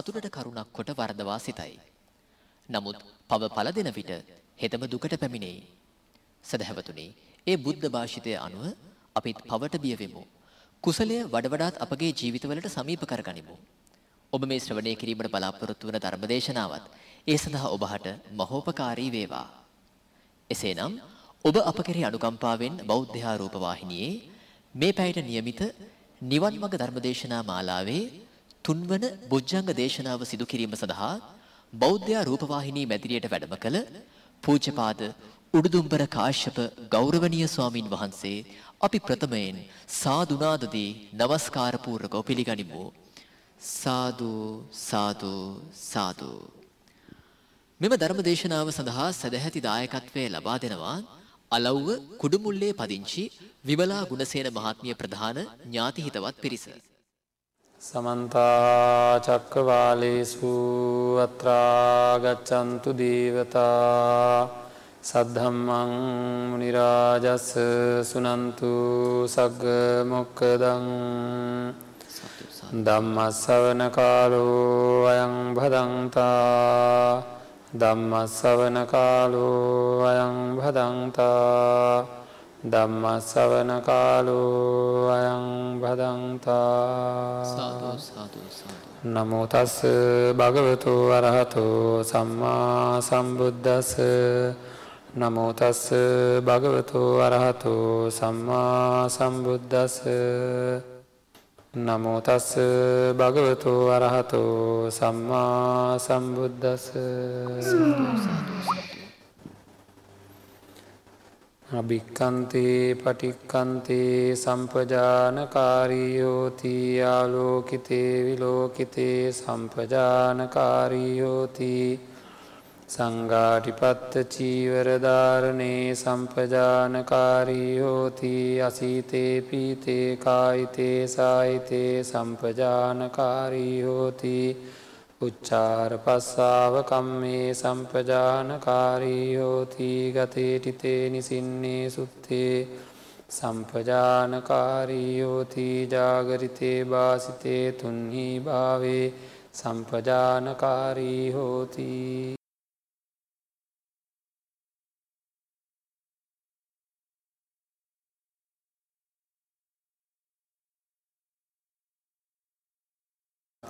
සතුටට කරුණක් කොට වරදවා සිතයි. නමුත් පව පල දෙන විට හෙතම දුකට පැමිණෙයි. සදහැවතුනි ඒ බුද්ධ භාෂිතය අනුව අපිත් පවට බියවෙමු. කුසලය වඩවඩාත් අපගේ ජීවිතවලට සමීප කරගනිමු. ඔබ මේ ශ්‍රවණය කිරීමට බලාපොරොත්තු වන ධර්මදේශනාවත් ඒ සඳහා ඔබහට මහෝපකාරී වේවා. එසේනම් ඔබ අප කෙරෙහි අනුකම්පාවෙන් බෞද්ධ රූපවාහිනියේ මේ පැයට નિયમિત නිවන් මඟ ධර්මදේශනා මාලාවේ තුන්වන බොජ්ජංග දේශනාව සිදු කිරීම සඳහා බෞද්ධ රූපවාහිනී මැදිරියට වැඩම කළ පූජ්‍යපාද උඩුදුම්බර කාශ්‍යප ගෞරවනීය ස්වාමින් වහන්සේ අපි ප්‍රථමයෙන් සාදුනාදදී নমස්කාර පූර්වකව පිළිගනිමු සාදු සාදු සාදු මෙම ධර්ම දේශනාව සඳහා සදැහැති දායකත්වය ලබා දෙනවා අලව්ව කුඩුමුල්ලේ පදිංචි විමලා ගුණසේන මහත්මිය ප්‍රධාන ඥාති හිතවත් පිරිස. සමන්තා චක්කවාලේසු අත්‍රාගච්චන්තු දේවතා සද්ධම්මං මුනිරාජස්ස සුනන්තු සග්ග මොක්කදං ධම්මස්සවන කාලෝ අයං භදන්තා ධම්මස්සවන කාලෝ අයං භදන්තා ධම්මස්සවන කාලෝ අයං භදන්තා නමෝතස්ස භගවතු වරහතු සම්මා සම්බුද්ධස නමෝතස්ස භගවතු වරහතු සම්මා සම්බුද්ධස නමෝතස්ස භගවතු වරහතු සම්මා සම්බුද්ධස අභික්කන්තේ පටික්කන්තේ සම්පජානකාරීයෝති ආලෝකිතේ විලෝකිතේ සම්පජානකාරීයෝතිී සංගාටිපත්ත චීවරධාරණයේ සම්පජානකාරී හෝති අසීතේ පීතේ කායිතේ සාහිතේ සම්පජානකාරී හෝති උච්චාර පස්සාව කම්මේ සම්පජානකාරී හෝති ගතේටිතේ නිසින්නේ සුත්තේ සම්පජානකාරී හෝති ජාගරිතේ භාසිතේ තුන්හි භාවේ සම්පජානකාරී හෝතිී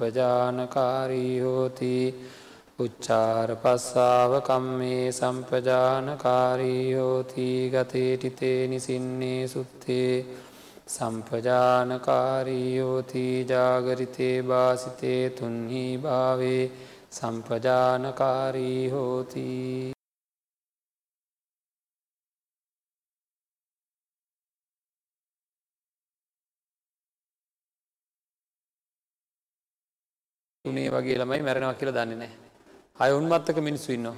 සම්පජානකාරී හෝති. උච්චාර පස්සාව කම්මේ සම්පජානකාරී හෝති. ගතේටිතේ නිසින්නේ සුත්තේ සම්පජානකාරී හෝති. ජාගරිතේ භාසිතේ තුන්හි භාවේ සම්පජානකාරී හෝතිී. උනේ වගේ ළමයි මැරෙනවා කියලා දන්නේ නෑ. අය උන්මත්තක මිනිස්සු ඉන්නවා.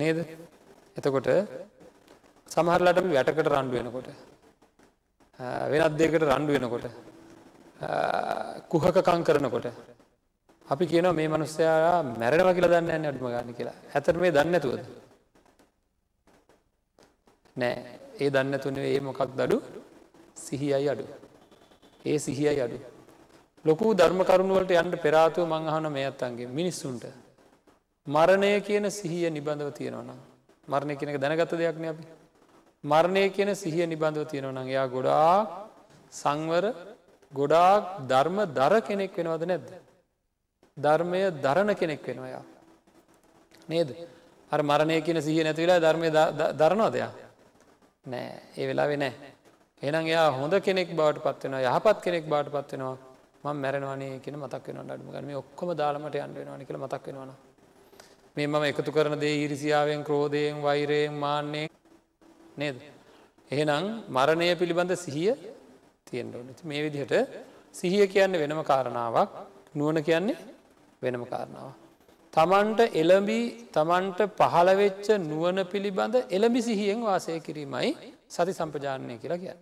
නේද? එතකොට සමහරලාට අපි වැටකට රණ්ඩු වෙනකොට වෙනත් දෙයකට රණ්ඩු වෙනකොට කුහකකම් කරනකොට අපි කියනවා මේ මිනිස්සයා මැරෙනවා කියලා දන්නේ නැහැ අඩුම ගන්න කියලා. ඇත්තට මේ දන්නේ නැතුවද? නෑ. ඒ දන්නේ නැතුව නෙවෙයි ඒ මොකක්ද අඩු? සිහියයි අඩු. ඒ සිහියයි අඩු. ලොකු ධර්ම කරුණුවලට යන්ට පෙරාතුව මං අහන මේ අත්තන්ගේ මිනිස්සුන්ට. මරණය කියන සිහිය නිබඳව තියෙනවනම්. මරණය කියනක දැනගත දෙයක්න අපි. මරණය කියන සිහිය නිබඳව තියෙනවනම් එයා ගොඩාක් සංවර ගොඩාක් ධර්ම දර කෙනෙක් වෙනවද නැද්ද. ධර්මය දරණ කෙනෙක් වෙනවයා. නේද. අර මරණය කියන සිහිය නැතිවෙලා ධර්මය දරනවා දෙයක්. නෑ ඒ වෙලාවෙ නෑ. එනම් එයා හොඳ කෙනෙක් බවට පත්වෙනවා යහපත් කෙනෙක් බාට පත්වෙනවා ම මැරනවානේ කියන මතක් වෙන අඩුම ගන මේ ඔක්කොම දාලමට යන්න වෙනවා කියල මතක් වෙනවා මේ මම එකතු කරන දේ ඉරිසියාවෙන් ක්‍රෝධයෙන් වෛරයෙන් මාන්නේ නේද? එහෙනම් මරණය පිළිබඳ සිහිය තියෙන්ට මේ විදිහට සිහිය කියන්න වෙනම කාරණාවක් නුවන කියන්නේ වෙනම කාරණාව. තමන්ට එළඹි තමන්ට පහළවෙච්ච නුවන පිළිබඳ එළඹි සිහියෙන් වාසය කිරීමයි සති සම්පජානය කියලා කියන්න.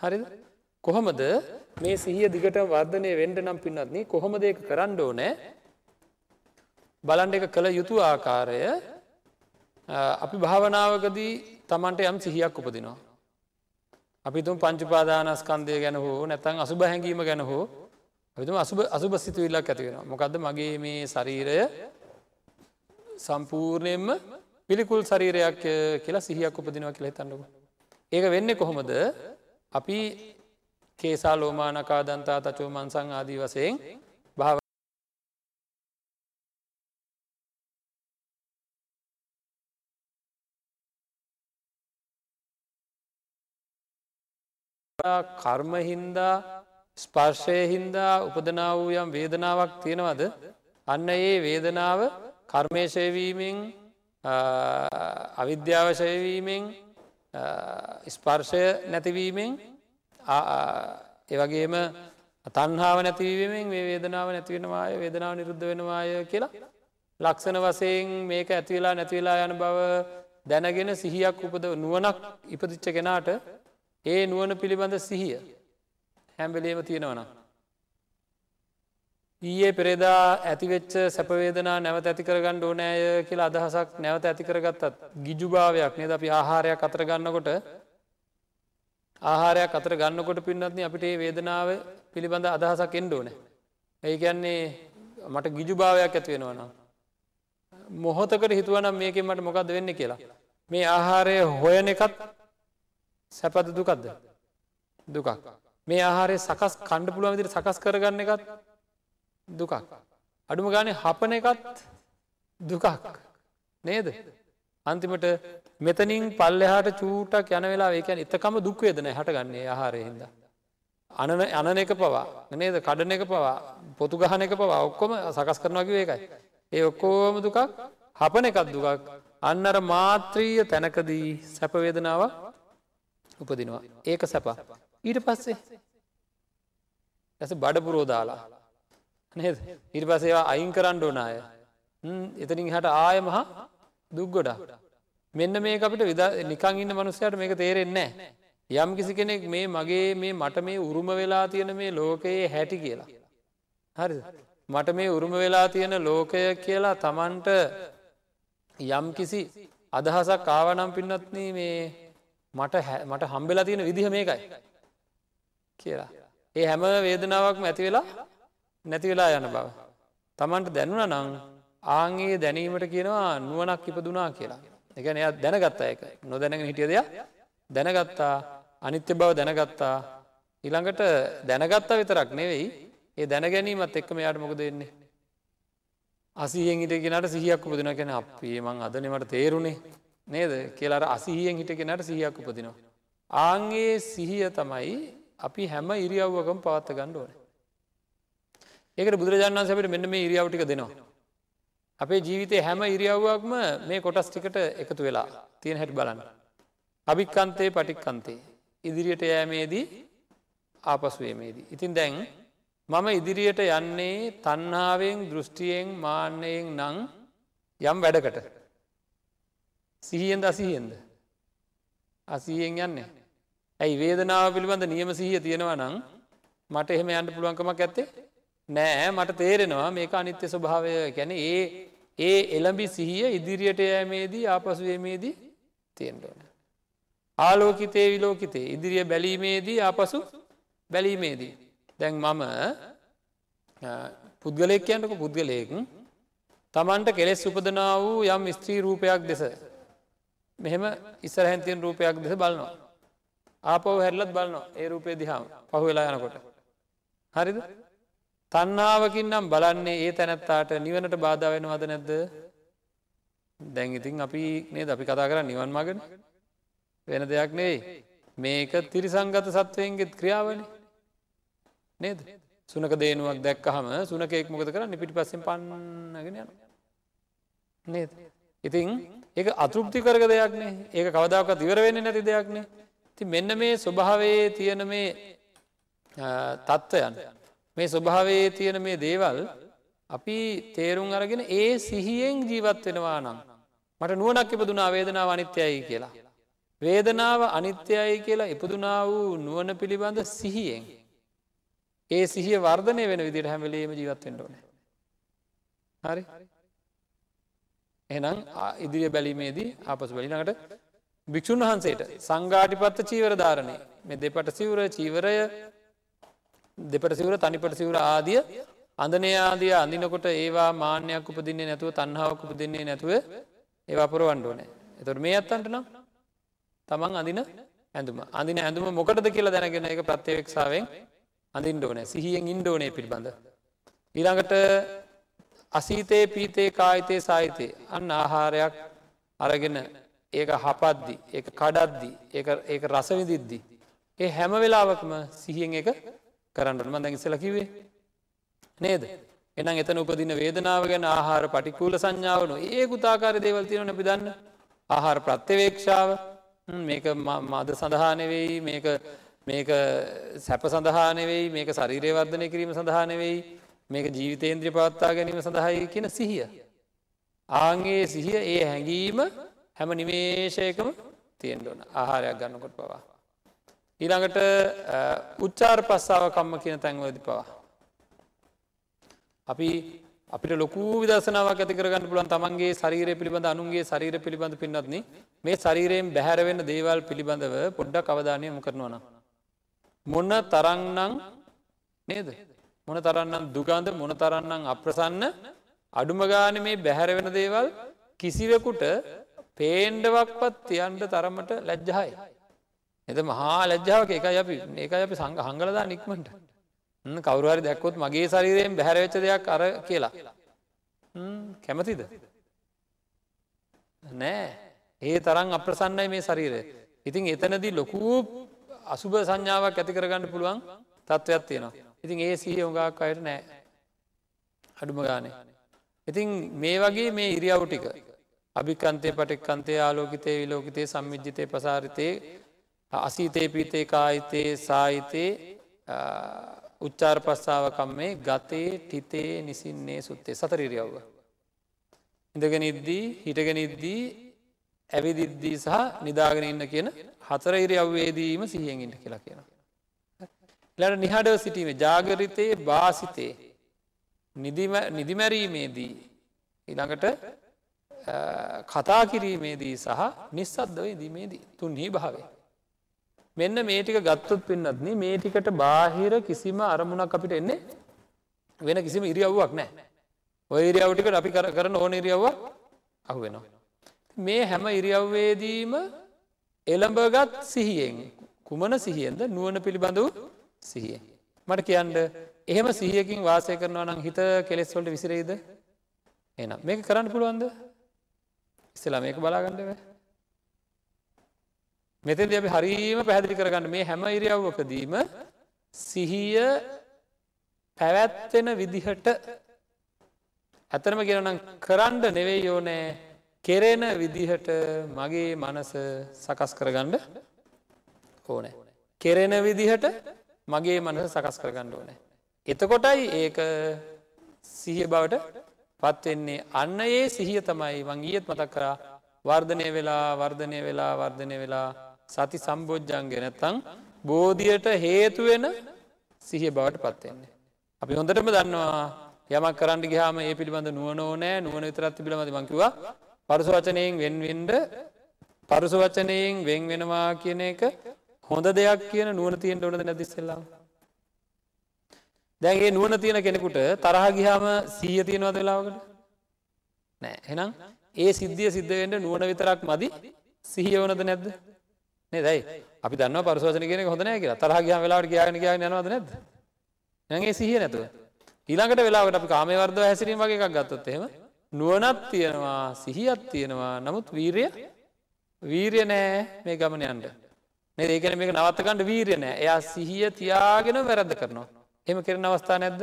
හරිද? කොහොමද? මේ සිහිය දිගට වර්ධනය වෙන්ඩ නම් පින්නත්න කොහොම දෙක කරන්න ඕනෑ? බලන්ඩ එක කළ යුතු ආකාරය. අපි භාවනාවකදී තමන්ට යම් සිහියක් උපදිනවා. අපි තුම් පංචුපාදානස්කන්දය ගැන හෝ නැතන් අසුබ හැඟීම ගැන හෝ අපිතුම අසුබ අසුබ සිතුවිල්ලක් ඇතිවෙන මොකක්ද මගේ මේ ශරීරය? සම්පූර්ණයෙන්ම පිළිකුල් ශරීරයක් කියලා සිහියක් උපදිනවා කියලා හිතන්නක. ඒක වෙන්න කොහොමද? අපි කේසා ලෝමානකා දන්තා තචෝ මන්සං ආදී වසයෙන් භාව කර්ම හින්දා ස්පර්ශය හින්දා උපදනා වූ යම් වේදනාවක් තියෙනවද? අන්න ඒ වේදනාව කර්මේශයවීමෙන් අවිද්‍යාවශයවීමෙන් ස්පර්ශය නැතිවීමෙන් ඒවගේම තන්හාාව නැතිවීමෙන් මේ වේදනාව නැතිවෙනවාය වේදනාව නිරුද්ධ වෙනවාය කියලා ලක්ෂණ වසයෙන් මේක ඇතිවෙලා නැතිවෙලා යන බව දැනගෙන සිහියක් උපද නුවනක් ඉපදිච්ච කෙනාට ඒ නුවන පිළිබඳ සිහිය හැම්බෙලේම තියෙනවනම්. ඊයේ පෙරේදා ඇතිවෙච්ච සැපවේදනා නැවත ඇති කරගන්න ඕනෑය කියලා අදහසක් නැවත ඇති කරගත්තත් ගිජුභාවයක් නේද අපි ආහාරයක් අතර ගන්නකොට ආහාරයක් අතර ගන්නකොට පින්නත්න අපිට ඒ වේදනාව පිළිබඳ අදහසක් එන්ඩ ඕන. ඒ කියන්නේ මට ගිජුභාවයක් ඇති වෙනවනම්. මොහොතකට හිතුවනම් මේක මට මොකක්ද වෙන්න කියලා. මේ ආහාරය හොයන එකත් සැපද දුකක්ද දුකක් මේ ආහාරය සකස් කණ්ඩ පුළුවන් විදිර සකස් කරගන්න එකත් දුකක් අඩුම ගානේ හපන එකත් දුකක් නේද අන්තිමට මෙතනින් පල්ලෙහාට චූටක් යන වෙලා ඒකැන එතකම දුක්වේදන හට ගන්නේ ආහාරයහින්ද අනන අනන එක පවා නේද? කඩන එක පවා පොතු ගහන එක පවා ඔක්කොම සකස් කරනවාගේ ඒකයි. ඒ ඔක්කෝම දුකක් හපන එකත් දුකක්. අන්නර මාත්‍රීය තැනකදී සැපවේදනාවක් උපදිනවා. ඒක සැප. ඊට පස්සේ ඇස බඩපුරෝ දාලා නේද? ඉරි පසේවා අයින් කරන්න ඕනාය එතනින් හට ආය මහා දුක් ගොඩා මෙන්න මේ අපිට විද නිකං ඉන්න මනුස්සයට මේක තේරෙන්නේ යම් කිසි කෙනෙක් මේ මගේ මේ මට මේ උරුම වෙලා තියෙන මේ ලෝකයේ හැටි කියලා හරි මට මේ උරුම වෙලා තියෙන ලෝකය කියලා තමන්ට යම් කිසි අදහසක් ආවනම් පින්නත්න මේ මට මට හම්බෙලා තියෙන විදිහ මේකයි කියලා. ඒ හැම වේදනාවක්ම ඇති වෙලා නැති වෙලා යන බව. තමන්ට දැනුන නං ආංගේ දැනීමට කියනවා නුවනක් ඉපදුනා කියලා. එකන එයා දැනගත්තා එක නොදැනගෙන හිටිය දෙයක් දැනගත්තා අනිත්‍ය බව දැනගත්තා ඊළඟට දැනගත්තා විතරක් නෙවෙයි ඒ දැනගැනීමත් එක්කම යාට මොකද වෙන්නේ. අසියෙන් හිට කෙනට සිහියක් උපදින කෙන අපේ මං අදනමට තේරුණේ නේද කියලාර අසිහියෙන් හිටගෙනට සිහියක් උපදිනවා. ආංගේ සිහිය තමයි අපි හැම ඉරියව්වකම පවත්ත ගණ්ඩ ඕන. ඒකට බුදුරජාණන් සැපට මෙන්න මේ ඉරියාවටික දෙනවා. අපේ ජීවිතය හැම ඉරියව්වක්ම මේ කොටස් ටිකට එකතු වෙලා තියෙන හැට බලන්න. අභික්කන්තේ පටික්කන්තේ. ඉදිරියට යෑමේදී ආපස්වේමේදී. ඉතින් දැන් මම ඉදිරියට යන්නේ තන්නාවෙන් දෘෂ්ටියෙන් මාන්‍යයෙන් නං යම් වැඩකට. සිහියෙන්ද අසිහියෙන්ද. අසීයෙන් යන්නේ. ඇයි වේදනාව පිළිබඳ නියම සිහිය තියෙනවා නං මට එහෙම යන්න පුළුවන්කමක් ඇත්තේ නෑ මට තේරෙනවා මේක අනිත්‍ය ස්වභාවය ගැන ඒ ඒ එළඹි සිහිය ඉදිරියට යෑමේදී ආපසුවීමේදී තියෙන්ටෝන. ආලෝකිතේ විලෝකිතේ ඉදිරිය බැලීමේදී ආපසු බැලීමේදී. දැන් මම පුද්ගලයක් කියන්නක පුද්ගලයක තමන්ට කෙලෙස් උපදනා වූ යම් ස්ත්‍රී රූපයක් දෙස මෙහෙම ඉස්සරහැන්තියෙන් රූපයක් දෙස බලනවා. ආපව හැරලත් බලනවා ඒ රූපය දිහාම පහු වෙලා යනකොට. හරිද තන්නාවකින් නම් බලන්නේ ඒ තැනැත්තාට නිවනට බාධ වෙන වද නැද්ද? දැන් ඉතින් අපි නේද? අපි කතා කර නිවන් මගන වෙන දෙයක් නෙවෙයි. මේක තිරිසංගත සත්වයෙන්ගෙත් ක්‍රියාවන. නේද? සුනක දේනුවක් දැක්කහම සුනකෙක් මොකද කර නිපිටි පස්සෙන් පන්නගෙන යන නේද? ඉතින් ඒක අතෘප්ති කරග දෙයක්නේ ඒක කවදාවක තිවර වෙන්න නැති දෙයක්නේ ති මෙන්න මේ ස්වභාවයේ තියෙන මේ තත්ත්වයන් මේ ස්වභාවයේ තියෙන මේ දේවල් අපි තේරුම් අරගෙන ඒ සිහියෙන් ජීවත් වෙනවා නම් මට නුවනක් ඉපදුනා වේදනාව අනිත්‍යයයි කියලා. වේදනාව අනිත්‍යයයි කියලා ඉපදුනා වූ නුවන පිළිබඳ සිහියෙන්. ඒ සිහිය වර්ධනය වෙන විදිට හැමලේම ජීවත්වෙන්ට ඕන. හරි එනම් ඉදිරිය බැලීමේදී ආපසු බැලිනකට භික්‍ෂූන් වහන්සේට සංගාටිපත්ත චීවර ධාරණය මේ දෙපට සිවුර චීවරය දෙපට සිවුර තනිපට සිවුර ආදිය අඳනය ආදිය අඳිනකොට ඒවා මාන්‍යයක් උපදින්නේ නැතුව තන්හාවක් උපදින්නේ නැතුව ඒවා පුරවන්ඩ ඕනෑ එතොට මේ අත්තන්ට නම් තමන් අඳින ඇඳුම අඳින ඇඳුම මොකටද කියලා දැනගෙන එක ප්‍රත්්‍යවෙක්ෂාවෙන් අඳින් ඩෝන සිහියෙන් ඉන්ඩෝනය පිළිබඳ. ඊළඟට අසීතයේ පීතේ කායිතය සාහිතය අන්න ආහාරයක් අරගෙන ඒක හපද්දි ඒ කඩද්දි ඒ රසවිදිද්දි. ඒ හැම වෙලාවකම සිහියෙන් එක කරන්නට මඳ ඉස්සල කිවේ නේද? එනම් එතන උපදින වේදනාව ගැන ආහාර පටිකූල සංඥාවන ඒ කුතාකාර දේවල්තියන නැපිදන්න ආහාර ප්‍රත්්‍යවේක්ෂාව. මේක මද සඳහානෙවෙයි මේක මේක සැප සඳහානෙවෙයි මේක ශරීරය වර්ධනය කිරීම සඳහානෙවෙයි මේක ජීවිතේන්ද්‍රිය පවත්තා ගැනීම සඳහායි කියන සිහිය. ආන්ගේ සිහිය ඒ හැඟීම හැම නිමේශයකම තියෙන්ඩෝන ආහාරයක් ගන්නකොට පවා. ඊළඟට උච්චාර පස්සාව කම්ම කියන තැන්වලදි පවා. අපි අපිට ලොකු විදසනාවක් ඇති කරගන්න පුළන් තමන්ගේ ශරීරය පිළිබඳ අනුන්ගේ ශරීර පිළිබඳ පින්නත්න මේ ශරීරයෙන් බැහැරවෙන්න දේවල් පිළිබඳව පොඩ්ඩක් අවධානය ම කරනවන. මොන්න තරංනං නේද මොන තරන්නම් දුගන්ධ මොන තරන්නම් අප්‍රසන්න අඩුමගාන මේ බැහැරවෙන දේවල් කිසිවෙකුට පේන්ඩවක්පත් තියන්ට තරමට ලැජ්ජහයි. එද මහා ලැජ්ජාවක එක අපි ඒක අපි සංග හංගලදා නික්මට කවරුහරි දැක්කොත් මගේ ශරීරයෙන් බැහැරවෙච්ච දෙයක් අර කියලා. කැමතිද. නෑ ඒ තරම් අප්‍රසන්නයි මේ ශරීරය. ඉතින් එතනදී ලොකූ අසුභ සංඥාවක් ඇති කරගන්න පුළුවන් තත්ත්වයක් තියෙනවා. ඉතින් ඒ සිහිය උගක් අයට නෑ අඩුම ගානේ. ඉතින් මේ වගේ මේ ඉරියව් ටික අභිකන්තය පටෙක්කන්තේ ආලෝකිතය විලෝකිතේ සම්මිජ්ජිතය පසාරිතය අසීතේ පීතේ කායිතේ සාහිතේ උච්චාර පස්සාාවකම් මේ ගතේ ටිතේ නිසින්නේ සුත්තේ සතරිරියව්ව. ඉඳගෙන ඉද්දී හිටගෙන ඉද්දී ඇවිදිද්දී සහ නිදාගෙන ඉන්න කියන හතර ඉරියව්වේදීම සිහියෙන්ඉට කියලා කියන. ලට නිහඩව සිටීම ජාගරිතයේ භාසිතේ නිදිමැරීමේදී ඉළඟට කතා කිරීමේදී සහ නිස්සද්දව දීමේදී තුන්හි භාවේ. මෙන්න මේටික ගත්තොත් පෙන්න්නත්න මේටිකට බාහිර කිසිම අරමුණක් අපිට එන්නේ වෙන කිසිම ඉරියව්වක් නෑ ඔය ඉරියව්ටිකට අපි කර කරන ඕන ඉරියව්වක් අහු වෙනවා. මේ හැම ඉරියව්වේදීම එළඹගත් සිහියෙන් කුමන සිහියෙන්ද? නුවන පිළිබඳව සිහිය. මට කියන්ට එහෙම සිහියකින් වාසය කරනවා නම් හිත කෙලෙස්වලට විසිරෙයිද? එනම් මේක කරන්න පුළුවන්ද? ඉස්සලා මේක බලාගන්නඩව මෙතද අපි හරීම පැහැදිලි කරගන්න මේ හැම ඉරියව්වකදීම සිහිය පැවැත්වෙන විදිහට ඇතරම ගෙනනම් කරන්ඩ නෙවෙයි යෝනෑ කෙරෙන විදිහට මගේ මනස සකස් කරගණ්ඩ ඕනෑ. කෙරෙන විදිහට මගේ මනස සකස් කරගණ්ඩ ඕනෑ. එතකොටයි ඒක සිහිය බවට පත්වෙන්නේ අන්න ඒ සිහිය තමයි වංගියත් මතක් කරා වර්ධනය වෙලා වර්ධනය වෙලා වර්ධනය වෙලා සති සම්බෝජ්ජන්ගෙන නැත්තං බෝධියට හේතුවෙන සිහිය බවට පත්වෙන්නේ. අපි හොඳටම දන්නවා යමක් කරන්න ගහම ඒ පිළිබඳ නුවන ඕනෑ නුවන විතරත් පිළිබඳ මංකිවා පරුස වචනයෙන් වෙන්වෙන්ඩ පරුස වචනයෙන් වෙන් වෙනවා කියන එක හොඳ දෙයක් කියන නුවන තියෙන් ඕනද නැතිස්සෙල්ලා. දැන්ගේ නුවන තියෙන කෙනෙකුට තරහ ගිහාම සීය තියෙනවද වෙලාවකට නෑ හෙනම් ඒ සිද්ධිය සිද්ධවෙන්ට නුවන විතරක් මදි සිහිය වනද නැද්ද නේදයි අපි දන්න පරසවචන කියෙන හොඳනය කියලා. තරහ ගිය වෙලාට කියගෙන කිය නවද නැද නැගේ සිහිය නැතුව. ඊළඟට වෙලාවට අපි කාමවර්ද හැසිරීම වගේ එකක් ගත්තොත් එහෙම නුවනත් තියෙනවා සිහියත් තියෙනවා. නමුත් වීරය? වීරය නෑ මේ ගමනයන්ට මේ ඒකන මේක නවත්තකණ්ඩ වීරය නෑ. එයා සිහිය තියාගෙන වැරද්ද කරනවා. එම කෙරෙන අවස්ථා නැද්ද?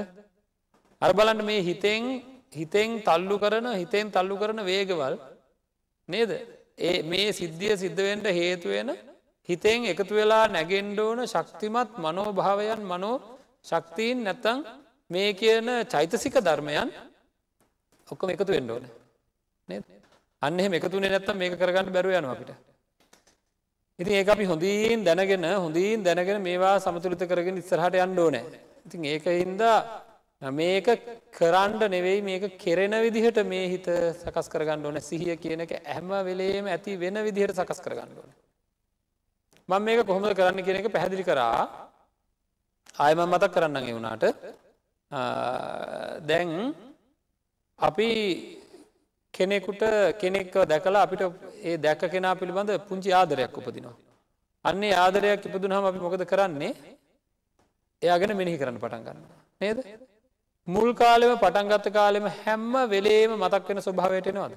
අර බලන්න මේ හිතෙන් හිතෙන් තල්ලු කරන හිතෙන් තල්ලු කරන වේගවල් නේද? ඒ මේ සිද්ධිය සිද්ධවෙන්ට හේතුවෙන හිතෙන් එකතු වෙලා නැගෙන්ඩෝන ශක්තිමත් මනෝභාවයන් මනෝ ශක්තිීන් නැත්තං මේ කියන චෛතසික ධර්මයන් ඔක්කොම එකතු වෙන්න ඕන. අන්න එකතුනේ නැත්තම් මේක කරගන්න බැරුව යන අපිට. ඉතින් ඒ අපි හොඳීන් දැනගෙන හොඳීන් දැනගෙන මේවා සමතුලිත කරගෙන ඉස්සරහට යන්න ඕනෑ. ඉතින් ඒක හින්දා මේක කරන්ඩ නෙවෙයි මේක කෙරෙන විදිහට මේ හිත සකස් කරගන්න ඕන. සිහිය කියන එක ඇහම වෙලේම ඇති වෙන විදිහට සකස් කරගන්න ඕන. මං මේක කොහොමද කරන්න කියන එක පැහැදිලි කරා ආයම මතක් කරන්න වුණාට දැන් අපි කෙනෙකුට කෙනෙක්ව දැකලා අපිට ඒ දැක්ක කෙනා පිළිබඳ පුංචි ආදරයක් උපදිනවා. අන්නේ ආදරයක් ඉපදුනහම අපි මොකද කරන්නේ එයාගෙන මෙනෙහි කරන්න පටන් ගන්න. නේද? මුල් කාලෙම පටන්ගත්ත කාලෙම හැම්ම වෙලේම මතක් වෙන ස්වභාවයටනවාද.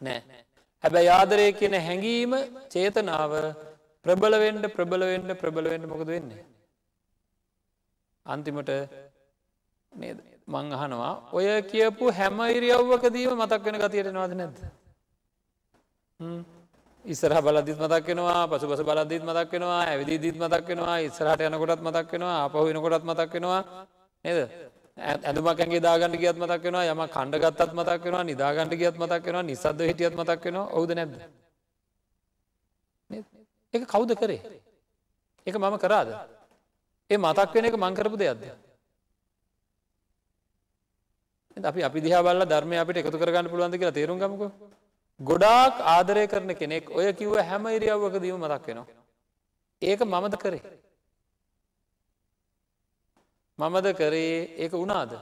නෑ. හැබැයි ආදරය කියන හැඟීම චේතනාව ප්‍රබලවෙන්ඩ ප්‍රබලවෙන්ඩ ප්‍රබලවෙන්ඩ මොකද වෙන්නේ. අන්තිමට නේද මං අහනවා ඔය කියපු හැම ඉරියව්වකදීම මතක් වෙන ගතියට නවාද නැද්ද. ඉස්සරහ බලදිත් මතක් වෙනවා පසු පස බලදිත් මතක් වෙනවා ඇවිදි දිත් මතක් වෙනවා ඉස්සරහට යනකොටත් මතක් වෙනවා අපහු වෙනකොටත් මතක් වෙනවා නේද ඇඳමකගේ දාගන්න ගියත් මතක් වෙනවා යම කණ්ඩගත්තත් මතක් වෙනවා නිදාගන්නට ගියත් මතක් වෙනවා නිසද්ද හිටියත් මතක් වෙනවා. ඔවුද නැද්ද? එක කවුද කරේ? එක මම කරාද? ඒ මතක් වෙන එක මංකරපු දෙයක්ද? අපි අපි දිහා බල්ල ධර්මය අපිට එකතු කරගන්න පුළුවන්ද කියලා තේරුම් ගමකෝ. ගොඩාක් ආදරය කරන කෙනෙක් ඔය කිව්ව හැම ඉරියව්වක දීම මතක් වෙනවා. ඒක මමද කරේ. මමද කරේ ඒක වුණාද.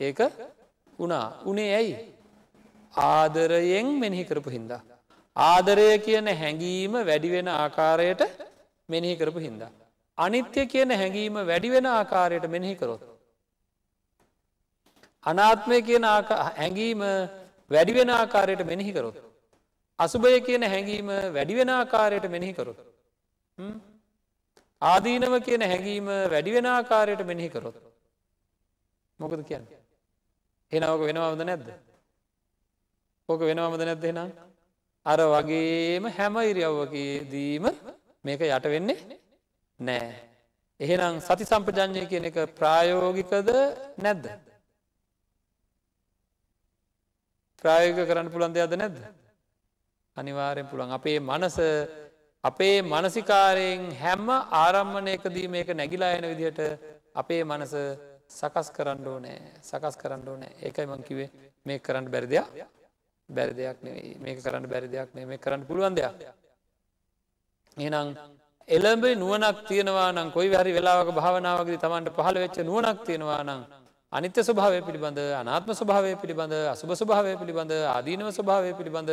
ඒක වුණා උනේ ඇයි. ආදරයෙන් මෙනෙහි කරපු හින්දා. ආදරය කියන හැඟීම වැඩිවෙන ආකාරයට මෙනෙහි කරපු හින්දා. අනිත්‍ය කියන හැඟීම වැඩිවෙන ආකාරයට මෙනෙහි කරොත්. අනාත්මය කියන හැඟීම වැඩිවෙන ආකාරයට මෙනෙහි කරොත්. අසුභය කියන හැඟීම වැඩිවෙන ආකාරයට මෙනෙහි කරොත්. ආදීනව කියන හැඟීම වැඩිවෙන ආකාරයට මෙනෙහි කරොත්. මොකද කියන්න. එනවක වෙනවමද නැද්ද. ඕක වෙනවමද නැද්ද එනම්. අර වගේම හැම ඉරියව්වකදීම මේක යට වෙන්නේ නෑ. එහෙනම් සති සම්පජඥය කියන එක ප්‍රායෝගිකද නැද්ද. ප්‍රායෝග කරන්න පුළන් දෙයක්ද නැද්ද. අනිවාරයෙන් පුළන් අපේ මනස අපේ මනසිකාරයෙන් හැම්ම ආරම්මණයකදී මේක නැගිලා එන විදිහට අපේ මනස සකස් කරන්න ඕනෑ සකස් කරන්න ඕනෑ. ඒකයි මංකිවේ මේ කරන්න බැරි දෙයක් බැරි දෙයක් නෙවෙයි. මේක කරන්න බැරි දෙයක් නේ මේ කරන්න පුළුවන් දෙයක්. එනම් එළඹ නුවනක් තියෙනවා නම් කොයි වැරි වෙලාවක භාවනාවකදී තමන්ට පහළ වෙච්ච නුවනක් තියෙනවා නම් අනිත්‍ය ස්වභාවය පිළිබඳ අනාත්ම ස්වභාවය පිළිබඳ අසුභ ස්වභාවය පිළිබඳ ආදීනව ස්වභාවය පිළිබඳ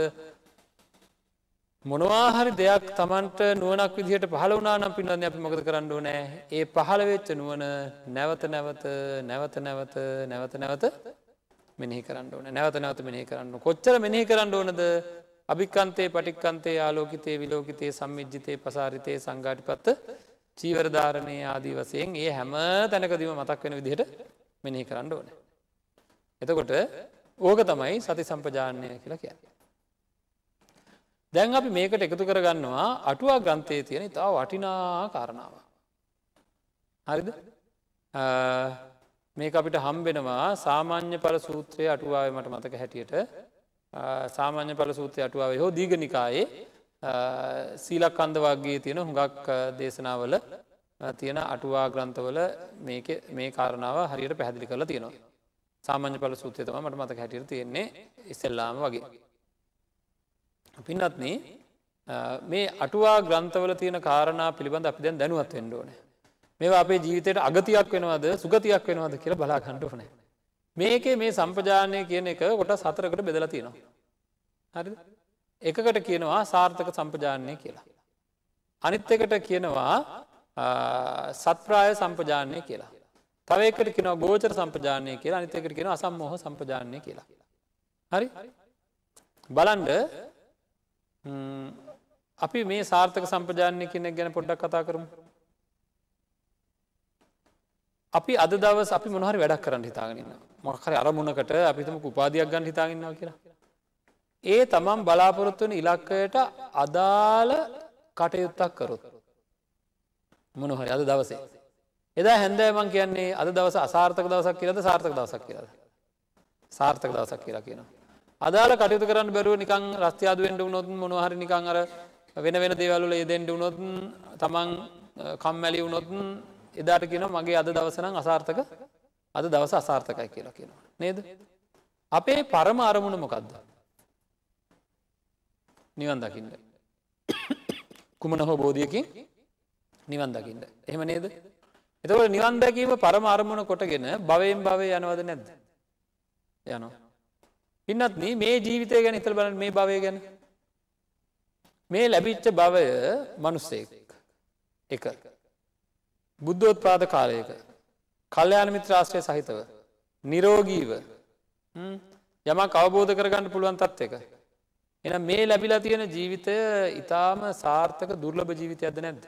මොනවාහරි දෙයක් තමන්ට නුවනක් විදිහට පහළ වනා නම් පින්නන්න අපි මොකද කරන්න නෑ ඒ පහළ වෙච්ච නුවන නැවත නැවත නැවත නැවත නැවත නැවත මෙනෙහි කරන්න ඕන නැවත නැවත මෙනෙහි කරන්න කොච්චර මෙනෙහි කරන්න ඕනද අභිකන්තේ පටික්කන්තේ ආලෝකිතේ විලෝකිතේ සම්මිජ්ජිතය පසාරිතය සංගාටිපත්ත චීවරධාරණය ආදී වසයෙන් ඒ හැම තැනකදීම මතක් වෙන විදිහට මෙනෙහි කරන්න ඕන. එතකොට ඕක තමයි සති සම්පජානය කියලා කිය. දැන් අපි මේකට එකතු කරගන්නවා අටුවා ග්‍රන්ථයේ තියෙන ඉතා වටිනා කාරණාව. හරිද මේක අපිට හම්බෙනවා සාමාන්‍ය පල සූත්‍රය අටුවාව මට මතක හැටියට සාමාන්‍ය පල සූත්‍රය අටුවාව හෝ දීගනිකායේ සීලක් අන්ද වගේ තියෙන හුඟක් දේශනාවල තියෙන අටුවා ග්‍රන්ථවල මේ කාරණාව හරියට පැහැදිලි කරලා තියෙනවා. සාමාන්‍ය පල සූත්‍රය තම මට මතක හැටියට තියෙන්නේ ඉස්සෙල්ලාම වගේ. පින්නත්න මේ අටුවා ග්‍රන්ථවල තියෙන කාරණා පිළිබඳ අපි දැන් දැනුවත් වෙන්න ඕන. මේවා අපේ ජීවිතයට අගතියක් වෙනවද සුගතියක් වෙනවද කියලා බලා කණ්ඩුවන. මේකේ මේ සම්පජානය කියන එක කොට සතරකට බෙදලා තියෙනවා. හරි එකකට කියනවා සාර්ථක සම්පජානය කියලා. අනිත් එකට කියනවා සත්ප්‍රාය සම්පජානය කියලා. තවකට කෙන ගෝචර සම්පජානය කියලා අනිතකට කෙන අසම්මෝහ සම්පජානය කියලා. හරි බලන්ඩ අපි මේ සාර්ථක සම්පජානය කෙනෙක් ගැන පොඩ්ඩක් කතා කරමු. අපි අද දවස් අපි මොහරි වැඩක් කරන්න හිතාගන්න මොකහරි අරමුණකට අපිතම උපාදයක් ගන්න හිතාගන්නවා කියලා. ඒ තමන් බලාපොරොත්තුවන ඉලක්කයට අදාළ කටයුත්තක් කරොත්. මොනහරි අද දවසේ. එදා හැන්දෑමන් කියන්නේ අද දවස අසාර්ථක දවසක් කියලද සාර්ථක දවසක් කියලද. සාර්ථක දවසක් කියලා කියනවා. අදාල කටයුතු කරන්න බැරුව නිකං රස්තියාදුවෙන්ට වුණොත් මොනහරි නිකං අර වෙන වෙන දේවල්ල යෙදෙන්ට වුණොත් තමන් කම්මැලි වුණොත් එදාට කියන මගේ අද දවසනම් අසාර්ථක අද දවස අසාර්ථකයි කියලා කියනවා. නේද? අපේ පරම අරමුණ මොකක්ද? නිවන් දකින්න. කුමන හෝ බෝධියකින් නිවන් දකින්න. එහෙම නේද? එතකොට නිවන් දැකීම පරම අරමුණ කොටගෙන භවයෙන් භවය යනවද නැද්ද? යනවා. පින්නත් මේ ජීවිතය ගැන හිතලා බලන්න මේ භවය ගැන. මේ ලැබිච්ච භවය මනුස්සයෙක්. එක. බුද්ධෝත්පාද කාලයක. කල්්‍යයාන මිත්‍රාශ්‍රය සහිතව. නිරෝගීව යමක් අවබෝධ කරගන්න පුළුවන් තත් එක. එන මේ ලැබිලා තියෙන ජීවිතය ඉතාම සාර්ථක දුර්ලභ ජීවිතය ඇද නැද්ද.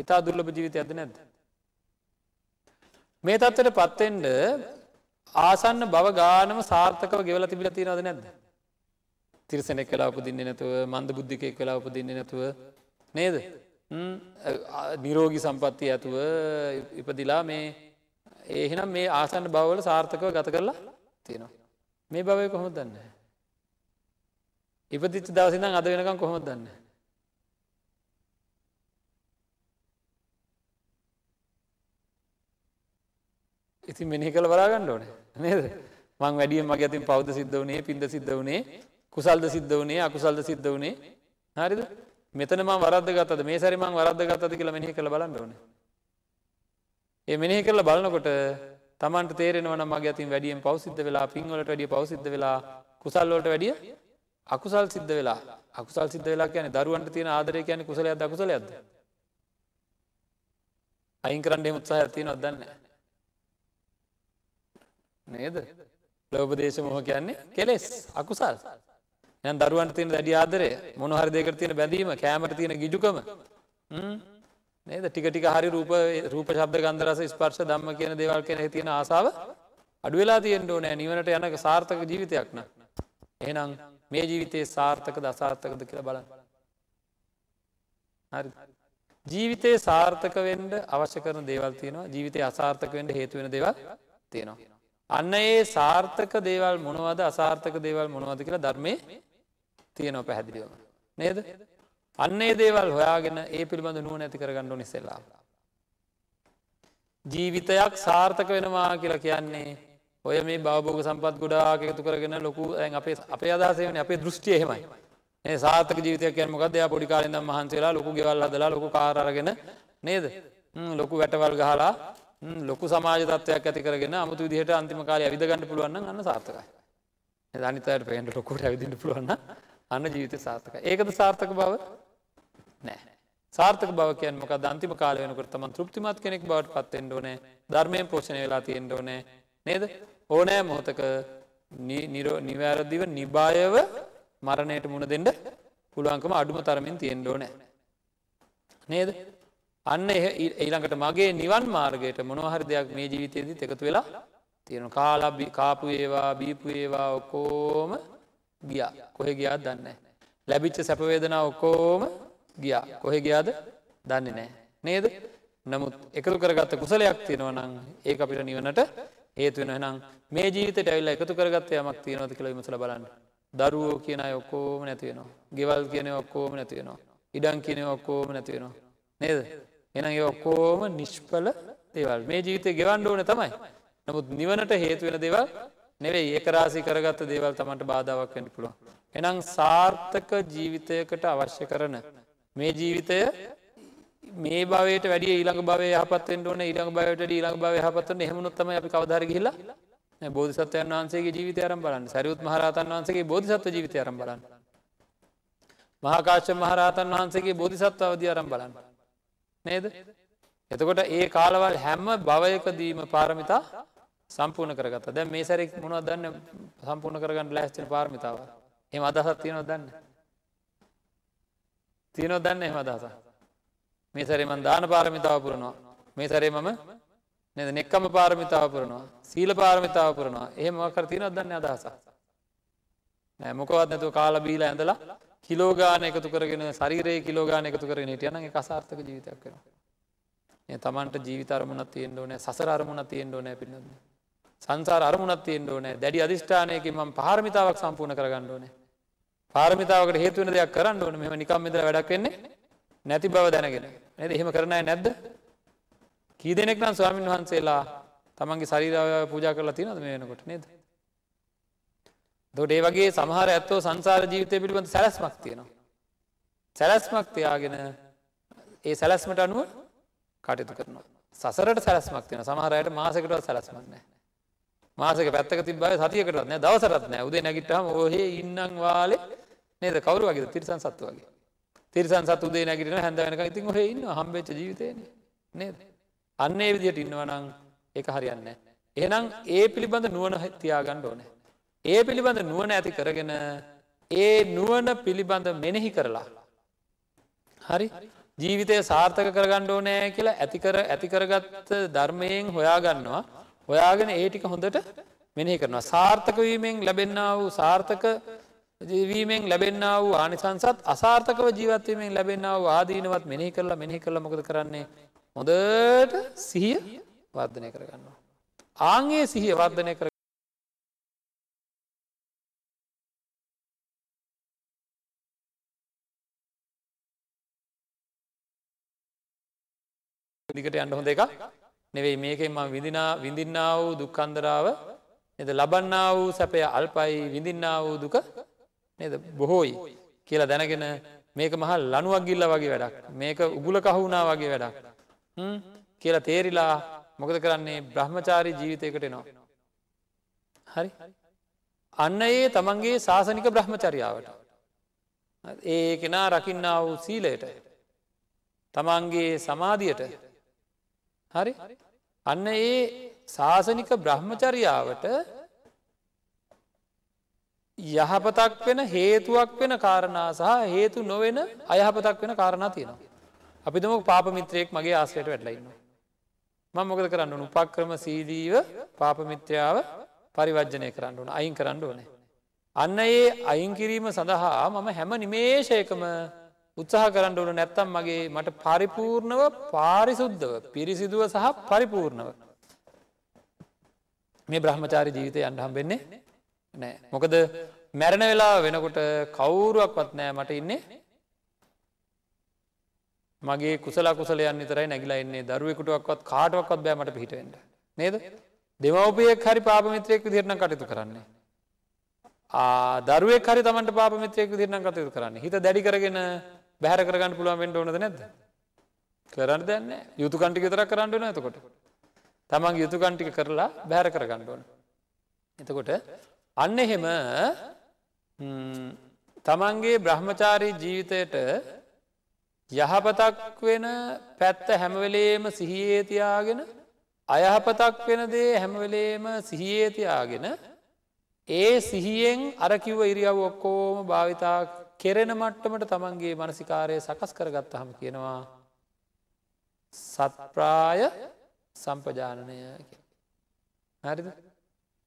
ඉතා දුර්ලභ ජීවිතය ඇද නැද්ද. මේ තත්වට පත්තෙන්ඩ ආසන්න බව ගානම සාර්ථකව ගෙවල තිබිල තියෙනද නැද්ද. තිරසනෙක් කලා උපදින්න නැතුව මන්ද බුද්ධිකෙක් කලා උපදින්න නැතුව නේද. නිරෝගි සම්පත්ති ඇතුව ඉපදිලා මේ ඒහෙනම් මේ ආසන්න බවල සාර්ථකව ගත කරලා තියෙනවා. මේ බවය කොහොම දන්න. ඉපතිච්ච දවසිදම් අද වෙනකම් කොහොම දන්න. ඉතින් මෙනි කළ බලාගන්න ඕන. නේද? මං වැඩිය මගේ අතින් පෞද්ද සිද්ධ වනේ පින්ද සිද්ධ වනේ කුසල්ද සිද්ධ වනේ අකුසල්ද සිද්ධ වනේ හරිද? මෙතන ම වරද ගතද මේ සරිම වරද ගතද කියලා මෙහි කළ බලන්න ඕන. ඒ මෙනෙහි කරලා බලනකොට තමන්ට තේරෙනවන මගේ අතින් වැඩියෙන් පෞසිද්ධ වෙලා පින්වලට වැඩිය පෞසිද්ධ වෙලා කුසල්ලෝට වැඩිය අකුසල් සිද්ධ වෙලා. අකුසල් සිද්ධ වෙලා කියන දරුවන්ට තියෙන ආදරය කියන කුසලයක්ද අකුසලයක්ද? අයින් කරන්න මුත්සාහ ඇතින නොදන්න නේද? ලෝපදේශ මොහ කියන්නේ කෙලෙස් අකුසල්. යන් දරුවන්ට තියෙන දැඩි ආදරය මොනහරි දෙකට තියෙන බැඳීම කෑමට තියෙන ගිජුකම. නේද? ටික ටික හරි රූප රූප ශබ්ද ගන්ධරස ස්පර්ශ ධම්ම කියන දේවල් කියන තියෙන ආසාව අඩු වෙලා තියෙන්න ඕනෑ. නිවනට යන සාර්ථක ජීවිතයක් න. එහෙනම් මේ ජීවිතයේ සාර්ථකද අසාර්ථකද කියලා බලන්න. හරි. ජීවිතයේ සාර්ථක වෙන්ඩ අවශ්‍ය කරන දේවල් තියෙනවා. ජීවිතය අසාර්ථක වෙන්ට හේතුවෙන දේවල් තියෙනවා. අන්න ඒ සාර්ථක දේවල් මොනවද අසාර්ථක දේවල් මොනවද කියලා ධර්මය තියෙනවා පැහැදිලිවම. නේද? අන්නේ දේවල් හොයාගෙන ඒ පිළිබඳ නුව නැති කරගන්න නිසෙල්ලා. ජීවිතයක් සාර්ථක වෙනවා කියලා කියන්නේ ඔය මේ බවබෝග සම්පත් ගොඩාක් එකතු කරගෙන ලොකු අපේ අපේ අදහසේවන අපේ දෘෂ්ටිය එහෙමයි ඒ සාර්ථක ජීවිතයක් කියන මොකක්ද එයා පොඩි කාලේ ඉඳන් මහන්සිලා ලොකු ගෙවල් හදලා ලොකු කාර් අරගෙන නේද ලොකු වැටවල් ගහලා ලොකු සමාජ තත්වයක් ඇති කරගෙන අමුතු විදිහට අන්තිම කාලය ඇවිදගන්න පුළුවන් අන්න සාර්ථකයි. අනිතයට පේන්ට ලොකුට ඇවිදින්න පුළුවන්න අන්න ජීවිත සාර්ථක ඒකද සාර්ථක බව? නෑ. සාර්ථක බව කියන් මොක අන්තිම කාල වෙනකට තම තෘප්තිමත් කෙනෙක් බවට පත්තෙන්ට ඕනේ. ධර්මයෙන් පෝෂණය වෙලා තියෙන්ට ඕනේ. නේද? ඕනෑ මොහොතක නිරෝ නිවැරදිව නිබායව මරණයට මුණ දෙෙන්ට පුළුවන්කම අඩුම තරමින් තියෙන්ට ඕනෑ. නේද? අන්න ඊළඟට මගේ නිවන් මාර්ගයට මොනොහරි දෙයක් මේ ජීවිතයේදී එකතු වෙලා තියෙන කාලබි කාපු ඒවා බීපු ඒවා ඔක්කෝම ගියා කොහෙ ගියාත් දන්න. ලැබිච්ච සැපවේදනා ඔක්කෝම ගියා කොහෙ ගියාද දන්නේ නෑ. නේද නමුත් එකතු කරගත්ත කුසලයක් තියෙනවනං ඒ අපිට නිවනට හේතුවෙන නම් මේ ජීවිතට ඇවිල්ල එකතු කරගත්ත යමක් තියෙනවද කියලා විමසල බලන්න. දරුවෝ කියන ඔක්කෝම නැතිවෙනවා. ගෙවල් කියන ඔක්කෝම නැතිවෙනවා. ඉඩන් කියන ඔක්කෝම නැතිවෙනවා. නේද එන ඒ ඔක්කෝම නිෂ්පල දේවල්. මේ ජීවිතය ගෙවන්ඩ ඕන තමයි. නමුත් නිවනට හේතුවෙන දේවල් නෙවෙයි. ඒකරාසි කරගත්ත දේවල් තමට බාධාවක් වෙන්න පුළුව. එනම් සාර්ථක ජීවිතයකට අවශ්‍ය කරන මේ ජීවිතය මේ බවට වැඩ ඊළඟ බව යහපත් ඕන. ඊළඟ බවට ඊළඟ බව යහපත්වන හෙමුණොත්තම අපි කවධර කියල බෝධසත්වයන් වන්සේ ජීවිත අරම් බලන්න. සැරුත් මහරතන් වන්සගේ බෝධසත්ව ජීවිත අරම් බලන්න. මහාකාශ මහරතන් වහන්සේගේ බෝධිසත්ව අවධිය අරම් බලන්න. නේද? එතකොට ඒ කාලවල් හැම්ම භවයකදීම පාරමිතා සම්පූර්ණ කරගත දැ මේ සැරෙක් මොනව දන්න? සම්පූර්ණ කරගන්න ලෑස්තින පාර්මිතාව. එම අදහත් තියෙනො දන්න? තියනො දන්න එම අදහස මේ සැරේමන් දාන පාරමිතාව පුරනවා. මේ සැරේ මම නද? නෙක්කම පාරමිතාව පුරනවා. සීල පාරමිතාව පුරනවා. එහෙම කර තියනො දන්න අදහස නෑ මොකවත් නැතුව කාල බීල ඇඳලා කිලෝගාන එකතු කරගෙන සරිරේ කිලෝගාන එකතු කරගෙන හිටියන කසාර්ථක ජීවිතයක් කරනවා තමන්ට ජීවිත අරමුණත් තියෙන්ට ඕනෑ සසර අරමුණත් තියෙන්ට ඕනෑ පින්නද සංසාර අරමුණත් තියෙන්ට ඕනෑ දැඩි අධිෂ්ඨානයකින් ම පාරමිතාවක් සම්පූර්ණ කරගන්න ඕනේ. පාරමිතාවකට හේතුවන දෙයක් කරන්න ඕන මෙම නිකම් මෙදර වැඩක් වෙන්නේ නැති බව දැනගෙන. ඇද එහෙම කරනය නැද්ද? කී දෙනෙක් නම් ස්වාමීන් වහන්සේලා තමන්ගේ ශරීරාව පූජා කරලා තියෙනවද මේ වෙනකොට? නේද? එතකොට ඒ වගේ සමහර ඇත්තෝ සංසාර ජීවිතය පිළිබඳ සැලැස්මක් තියෙනවා. සැලැස්මක් තියාගෙන ඒ සැලැස්මට අනුව කටයුතු කරනවා. සසරට සැලස්මක් තියෙන සමහරයට මාසකටවත් සැලස්මක් නෑ. මාසක පැත්තක තිබ්බය සතියකටත් නෑ දවසරත් නෑ උදේ නැගිට්ටම ඔහේ ඉන්නම් වාලේ නේද කවරු වගේ තිරිසන් සත්තු වගේ. තිරිසන් සත් උදේ නැගිටින හැඳ වෙනක ඉතින් ඔහේ ඉන්න හම්බෙච්ච ජීවිතේන නේද. අන්න ඒ විදිහට ඉන්නවනං ඒක හරියන්න. එහෙනම් ඒ පිළිබඳ නුවන තියාගණ්ඩ ඕනෑ. ඒ පිළිබඳ නුවන ඇති කරගෙන ඒ නුවන පිළිබඳ මෙනෙහි කරලා. හරි ජීවිතය සාර්ථක කරගණ්ඩ ඕනෑ කියලා ඇතිකර ඇතිකරගත්ත ධර්මයෙන් හොයාගන්නවා හොයාගෙන ඒටික හොඳට මෙනෙහි කරනවා සාර්ථකවීමෙන් ලැබෙන්න්න වූ සාර්ථක ජීවීමෙන් ලැබෙන්න්න වූ ආනිසංසත් අසාර්ථකව ජීවත්වීමෙන් ලැබෙන්න්න වූ ආදීනවත් මෙහි කරලා මෙහි කරල මොකද කරන්නේ හොඳට සිහිය වර්ධනය කරගන්නවා. ආංගේ සිහිය වර්ධනය කර දිකට යන්න හොඳ එක නෙවෙයි. මේකෙන් ම විදිනා විඳින්නා වූ දුක්කන්දරාව එද ලබන්නා වූ සැපය අල්පයි විඳින්නා වූ දුක නද? බොහෝයි කියලා දැනගෙන මේක මහල් ලනුවක් ගිල්ල වගේ වැඩක්. මේක උගුල කහුුණා වගේ වැඩක්. කියලා තේරිලා මොකද කරන්නේ? බ්‍රහ්මචාරී ජීවිතයකට නවා හරි. අන්න ඒ තමන්ගේ ශාසනික බ්‍රහ්මචරියාවට. ඒ කෙනා රකින්න වූ සීලයට තමන්ගේ සමාධියට හරි අන්න ඒ ශාසනික බ්‍රහ්මචරියාවට යහපතක් වෙන හේතුවක් වෙන කාරණා සහ හේතු නොවෙන අයහපතක් වෙන කාරණා තියෙනවා. අපි දම පාපමිත්‍රයෙක් මගේ ආශ්‍රයට වැටලයින්න. මං මොකද කරන්න උපක්‍රම සීදීව පාපමිත්‍යාව පරිවර්ජනය කරන්න ඕන අයින් කරන්න ඕනේ. අන්න ඒ අයින් කිරීම සඳහා මම හැම නිමේශයකම උත්සාහ කරන්න ඕන නැත්තම් මගේ මට පරිපූර්ණව පාරිසුද්ධව පිරිසිදුව සහ පරිපූර්ණව. මේ බ්‍රහ්මචාරි ජීවිතය අන්ඩහම් වෙන්නේ නෑ. මොකද මැරණ වෙලා වෙනකොට කවුරුවක්වත් නෑ මට ඉන්නේ. මගේ කුසල කුසලයන් විතරයි නැගිලා එන්නේ දරුවෙකුටුවක්වත් කාටවක්වත් බෑමට පිහිටෙන්ට නේද? දෙමවපියෙක් හරි පාපමිත්‍රයෙක් විදිරණ කටයුතු කරන්නේ. දරුවෙක් හරි තමන්ට පාපමිත්‍රයෙක් විදිරණ කටයුතු කරන්න. හිත දැඩි කරගෙන බැහර කරගන්න පුළුවන් වෙන්ට ඕනද නැද කරන්න දැන්න යුතු කණ්ටික තර කරන්න න එතකොට. තමන් යුතු කණ්ටික කරලා බැහර කරගන්න ඕන. එතකොට අන්න එහෙම තමන්ගේ බ්‍රහ්මචාරී ජීවිතයට යහපතක් වෙන පැත්ත හැමවෙලේම සිහියේතියාගෙන අයහපතක් වෙන දේ හැමවෙලේම සිහියේතියාගෙන ඒ සිහියෙන් අරකිව්ව ඉරියව් ඔක්කෝම භාවිතා කෙරෙන මට්ටමට තමන්ගේ මනසිකාරය සකස් කරගත්ත හම කියනවා සත්ප්‍රාය සම්පජානනය හරිද?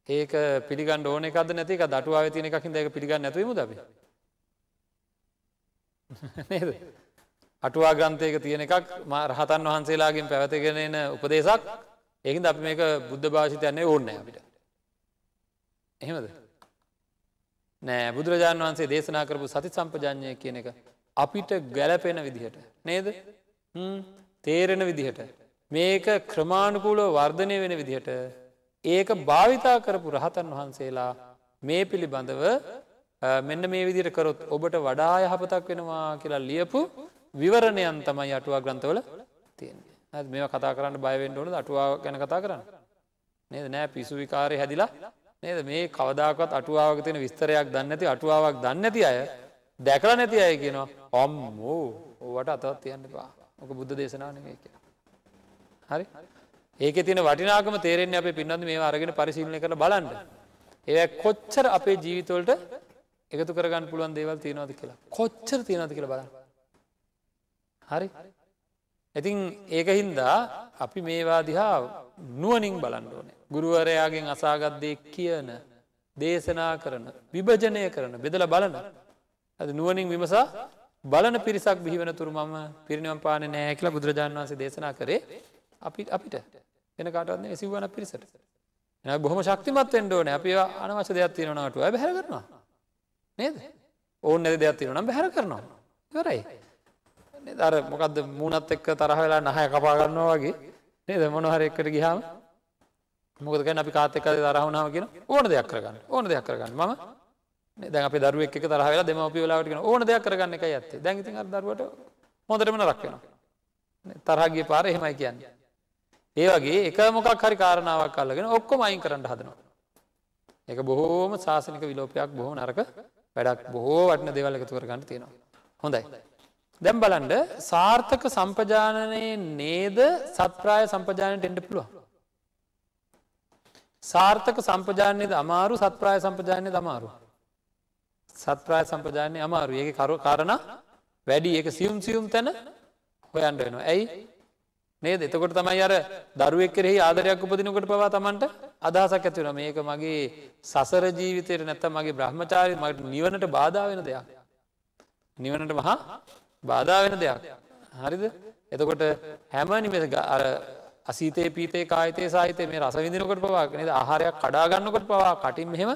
ඒක පිළිගන්න ඕන එකද නැති එක දටුවාව තියන එකකින් දෙක පිළිගන්න නැතුවම දබ නේද? අටුවා ග්‍රන්ථයක තියෙන එකක් රහතන් වහන්සේලාගෙන් පැවතගෙනෙන උපදේශක්. ඒහිද අපි මේක බුද්ධ භාෂිතයන්නේ ඕන්න අපිට. එහෙමද? නෑ බුදුරජාණන් වහන්සේ දේශනා කරපු සති සම්පජඥය කියන එක අපිට ගැලපෙන විදිහට. නේද? තේරෙන විදිහට. මේක ක්‍රමාණුකූලෝ වර්ධනය වෙන විදිහට ඒක භාවිතා කරපු රහතන් වහන්සේලා මේ පිළිබඳව මෙන්න මේ විදිට කරොත් ඔබට වඩා යහපතක් වෙනවා කියලා ලියපු විවරණයන් තමයි අටුවා ග්‍රන්ථවල තියෙන්නේ. මේ කතා කරන්න බයවෙන්ට ඕන අටුවා ගැන කතා කරන්න. නේද? නෑ පිසු විකාරය හැදිලා නේද? මේ කවදාකත් අටුවාවක තියෙන විස්තරයක් දන්නඇති අටුවාවක් දන්නඇති අය දැකල නැති අය කියනවා ඔම්මෝ ඕවට අතවත් තියන්න පා ඕක බුද්ධ දේශනානය කිය හරි? ඒක තින වටිනාකම තේරෙන් අප පින්නද මේ අරගෙන පරිශීලනය කළ බලන්න. ඒ කොච්චර අපේ ජීවිතවලට එකතු කරගන්න පුළුවන් දේවල් තියෙනවාද කියලා. කොච්චර තියෙනද කියලා බලන්න. හරි? ඉතින් ඒක හින්දා අපි මේවා දිහා නුවනින් බලන්න ඕනේ. ගුරුවරයාගෙන් අසාගත්දේ කියන දේශනා කරන විභජනය කරන බෙදල බලන. ඇද නුවනින් විමසා බලන පිරිසක් බිහිවන තුරු මම පිරිනිවම් පාන නෑ කියලා බුදුරජාණන් වන්සේ දේශනා කරේ. අපි අපිට එන කාටවන්න සිව්වන පිරිසට. එ බොහම ශක්තිමත් එෙන්ඩෝන අපි අනවශ දෙයක් තියෙනවනට බැහ කරනවා. නේද? ඕන්න ඇද දෙයක් තියෙන නම් බැහර කරනවා. කරයි දර මොකක්ද මුණත් එක්ක තරහ වෙලා නහය කපාගන්නවා වගේ. නේද? මොනහර එකට ගිහාම මොකද අපි කාතක තරහුණාව කියෙන ඕන දෙයක් කරගන්න ඕන දෙයක් කරගන්න. ම දැ අප දරුව එක් තරහ දෙමපි වෙලාට ඕන දෙයක් කරගන්න එක ඇත්තේ. දැඟති දරුවට හොඳටමන රක්වෙන තරහගේ පාර එහෙමයි කියන්න. ඒ වගේ එක මොකක් හරි කාරණාවක් කල්ලගෙන ඔක්කොම අයින් කරන්න හදනවා. එක බොහෝම ශාසනික විලෝපයක් බොහෝ නරක වැඩක් බොහෝ වටන දෙවල් එකතු කරගන්න තියෙනවා. හොඳයි. දැම් බලන්ඩ සාර්ථක සම්පජානනයේ නේද සත්ප්‍රාය සම්පජානයට එන්ඩ පුළුවන්? සාර්ථක සම්පජානයද අමාරු සත්ප්‍රාය සම්පජානය දමාරු සත්ප්‍රාය සම්පජානය අමාරු ඒක කරු කරණ වැඩි. ඒක සියුම් සියුම් තැන හොයන්ට වෙනවා. ඇයි? නේද? එතකොට තමයි අර දරුවෙක් කෙරෙහි ආදරයක් උපදිනකොට පවා තමන්ට අදහසක් ඇතිවන මේක මගේ සසර ජීවිතයට නැත්ත මගේ බ්‍රහ්මචාරය මට නිවනට බාධා වෙන දෙයක්. නිවනට මහා බාධා වෙන දෙයක්. හරිද? එතකොට හැම නිමෙස අර අසීතේ පීතේ කායිතේ සාහිතය මේ රස විදිනකොට පවා නද ආහාරයක් කඩාගන්නකොට පවා කටින් මෙහෙම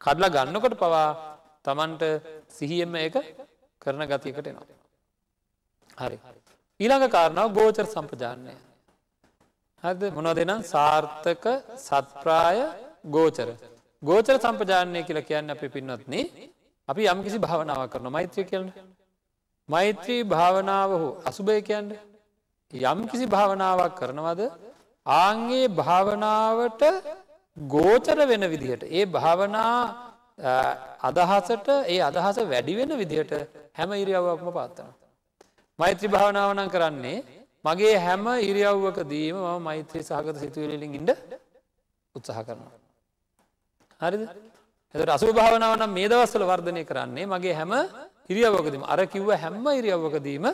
කඩලා ගන්නකොට පවා තමන්ට සිහියෙන්ම ඒක කරන ගතියකට එනවා. හරි. ඊළඟ කාරණාව ගෝචර සම්පජානය. හද මොනො දෙනම් සාර්ථක සත්ප්‍රාය ගෝචර. ගෝචර සම්පජානය කියලා කියන්න අපි පින්නත්න අපි යම් කිසි භාවනාව කරන මෛත්‍රය කියන්න. මෛත්‍රී භාවනාව හෝ අසුභය කියන්න යම් කිසි භාවනාවක් කරනවද ආන්ගේ භාවනාවට ගෝචර වෙන විදිහට ඒ භාවනා අදහසට ඒ අදහස වැඩි වෙන විදිහට හැම ඉරියව්වක්ම පාත්තන. මෛත්‍රී භාවනාවනං කරන්නේ මගේ හැම ඉරියව්වක දීම ම මෛත්‍රී සහගත සිතුවලින් ඉඩ උත්සාහ කරනවා. හරිද එතට අසු භාවනාවනම් මේ දවස්සල වර්ධනය කරන්නේ මගේ හැම ඉරියව්වකදීම අර කිව්ව හැම්ම ඉරියව්වකදීම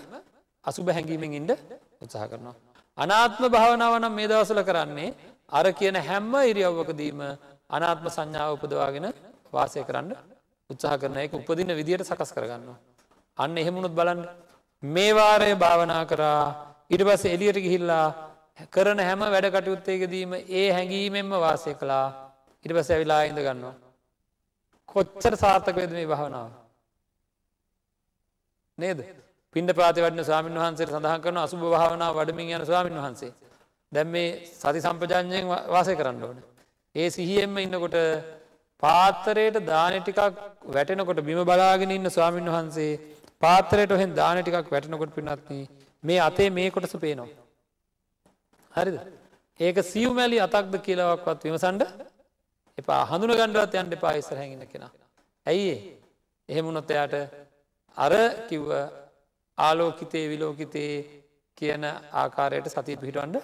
අසුබ හැඟීමෙන් ඉන්ඩ උත්සාහ කරනවා. අනාත්ම භාවනාව නම් මේ දවසල කරන්නේ අර කියන හැම්ම ඉරියව්වකදීම අනාත්ම සංඥාව උපදවාගෙන වාසය කරන්න උත්සාහ කරන එක උපදින විදියට සකස් කරගන්නවා. අන්න එහෙමුණුත් බලන්න මේ වාරය භාවනා කරා ඉට පස එලියට ගිහිල්ලා කරන හැම වැඩ කටයුත්තේකදීම ඒ හැඟීමෙන්ම වාසය කළා ඉට පස ඇවිලා ඉඳ ගන්නවා. කොච්චර සාර්ථක වෙද මේ භාවනාව. නේද පින්ඩ පාති වඩන ස්වාමීන් වහන්සේ සඳහන් කරන අසුභ භාවනා වඩමින් යන ස්වාමීන් වහන්සේ. දැම් මේ සති සම්පජාඥයෙන් වාසය කරන්න ඕන. ඒ සිහියෙන්ම ඉන්නකොට පාත්තරයට දාන ටිකක් වැටෙනකොට බිම බලාගෙන ඉන්න ස්වාමීන් වහන්සේ පාත්තරයට ඔහෙන් දාන ටිකක් වැටෙනකොට පිනත්න මේ අතේ මේ කොටස පේනවා. හරිද. ඒක සියවමැලි අතක්ද කියලාවක්වත් විමසන්ඩ එපා හඳුන ගණඩවත් යන්ට එපා ඉස්සර හැඟින්න කෙන. ඇයි එහෙමුණොත් එයාට අර කිව්ව ආලෝකිතේ විලෝකිතේ කියන ආකාරයට සතිය පිහිටවන්ඩ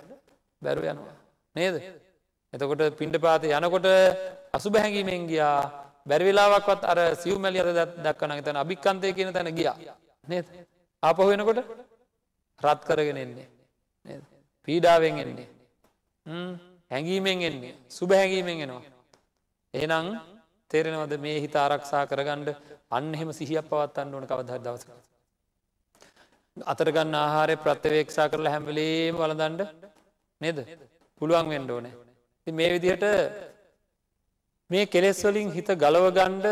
බැරු යනවා. නේද. එතකොට පින්ඩ පාත යනකොට අසු බැහැඟීමෙන් ගියා බැරිවෙලාවක්වත් අර සිවමැලි අර දක්වන තන අභික්කන්තය කියන තැන ගියා නේද. ආපහු වෙනකොට රත් කරගෙන එන්නේ. පීඩාවෙන් එන්නේ. හැඟීමෙන් එන්නේ සුබ හැඟීමෙන් එනවා. එහෙනම් තේරෙනවද මේ හිත ආරක්ෂා කරගණ්ඩ අන්න එහෙම සිහියක් පවත්තන්න ඕන කවදහ දවසක. අතරගන්න ආහාරය ප්‍රත්්‍යවේක්ෂා කරලා හැම්වලේම වලදන්ඩ නේද? පුළුවන් වෙන්ඩ ඕනෑ. මේ විදිහට මේ කෙලෙස්වලින් හිත ගලවගණ්ඩ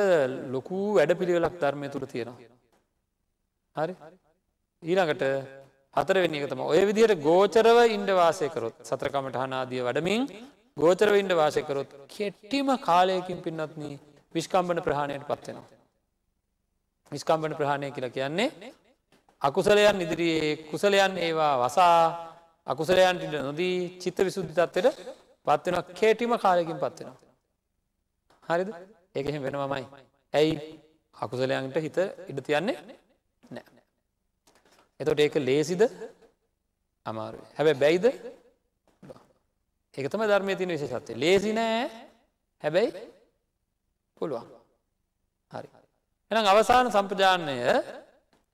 ලොකූ වැඩ පිළිවෙලක් ධර්මය තුළ තියෙනවා. හරි? ඊළඟට හතරවෙනි එකතම ඔය විදිහට ගෝචරව ඉන්ඩ වාසයකරොත් සත්‍රකමට හනාදිය වඩමින් ගෝචරව ඉන්ඩ වාසයකරොත් කෙට්ටිම කාලයකින් පින්නත්න විශ්කම්බන ප්‍රහණයට පත්වෙනවා. විස්කම්බන ප්‍රහණය කියලා කියන්නේ අකුසලයන් ඉදිරියේ කුසලයන් ඒවා වසා අකුසලයන්ට නොදී චිත්ත විසුද්ධි තත්වට පත්වෙන කේටිම කාලයකින් පත්වෙනවා. හරිද? ඒකෙම වෙනවමයි. ඇයි? අකුසලයන්ට හිත ඉඩ තියන්නේ නෑ. එතොට ඒක ලේසිද? අමාරු හැබැ බැයිද? ඒකතම ධර්මය තින විශෂත්ය ලේසි නෑ. හැබැයි පුළුවන්. හරි. එනම් අවසාන සම්පජානය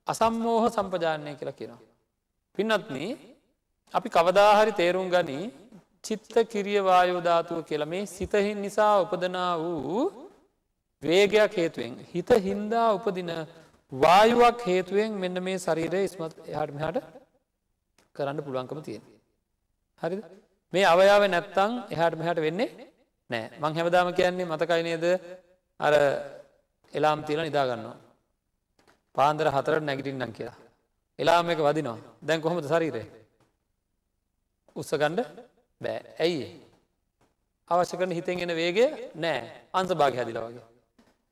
අසම්මෝහ සම්පජානය කියලා කියනවා. පින්නත්න අපි කවදාහරි තේරුම් ගනි චිත්ත කිරිය වායෝධාතුව කියල මේ සිතහින් නිසා උපදනා වූ වේගයක් හේතුවෙන් හිත හින්දා උපදින වායුවක් හේතුවෙන් මෙන්න මේ ශරීරය ඉස්මත් එහටමහට කරන්න පුළුවන්කම තියෙන. හරි මේ අවයාව නැත්තං එහට මෙහට වෙන්නේ නෑ මං හැමදාම කියන්නේ මතකයිනේද අර එලාම් තිීල නිදාගන්නවා. පාන්දර හතරට නැගිටින්නම් කියලා. එලාම එක වදිනවා. දැන් කොහොමද ශරීරය. උත්සගණ්ඩ බෑ. ඇයි අවශ්‍ය කරන හිතෙන් එෙන වේගේ නෑ. අන්ස භාග හැදිල වගේ.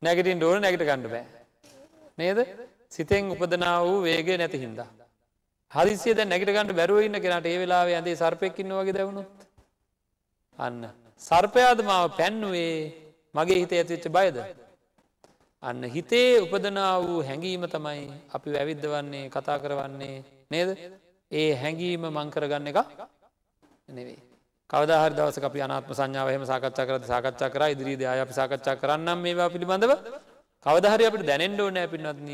නැගටින් ඩෝන නැගට ගණඩ බෑ. නේද? සිතෙන් උපදනා වූ වේගේ නැති හින්දා. හරිසිය නැගට ගන්නට බැරුවඉන්න කෙනට ඒ වෙලා ඇදේ සර්පයක්කින්න වගේ දැවුණුත් අන්න. සර්පයාද මාව පැන්නුවේ? මගේ හිත ඇතිවෙච්ච බයද? අන්න හිතේ උපදනා වූ හැඟීම තමයි අපි වැවිද්ධ වන්නේ කතා කරවන්නේ. නේද? ඒ හැඟීම මංකරගන්න එක නෙවේ කවදාහරි දවස අපි අනාත්ම සංඥාවහම සාකච්ඡා කරද සාකච්ඡා කර ඉදිරිද අය අපි සාකච්ඡා කරන්නම් මේවා පිළිබඳව. කවදහරි අපට දැනෙන්ඩෝ නෑ පින්නත්න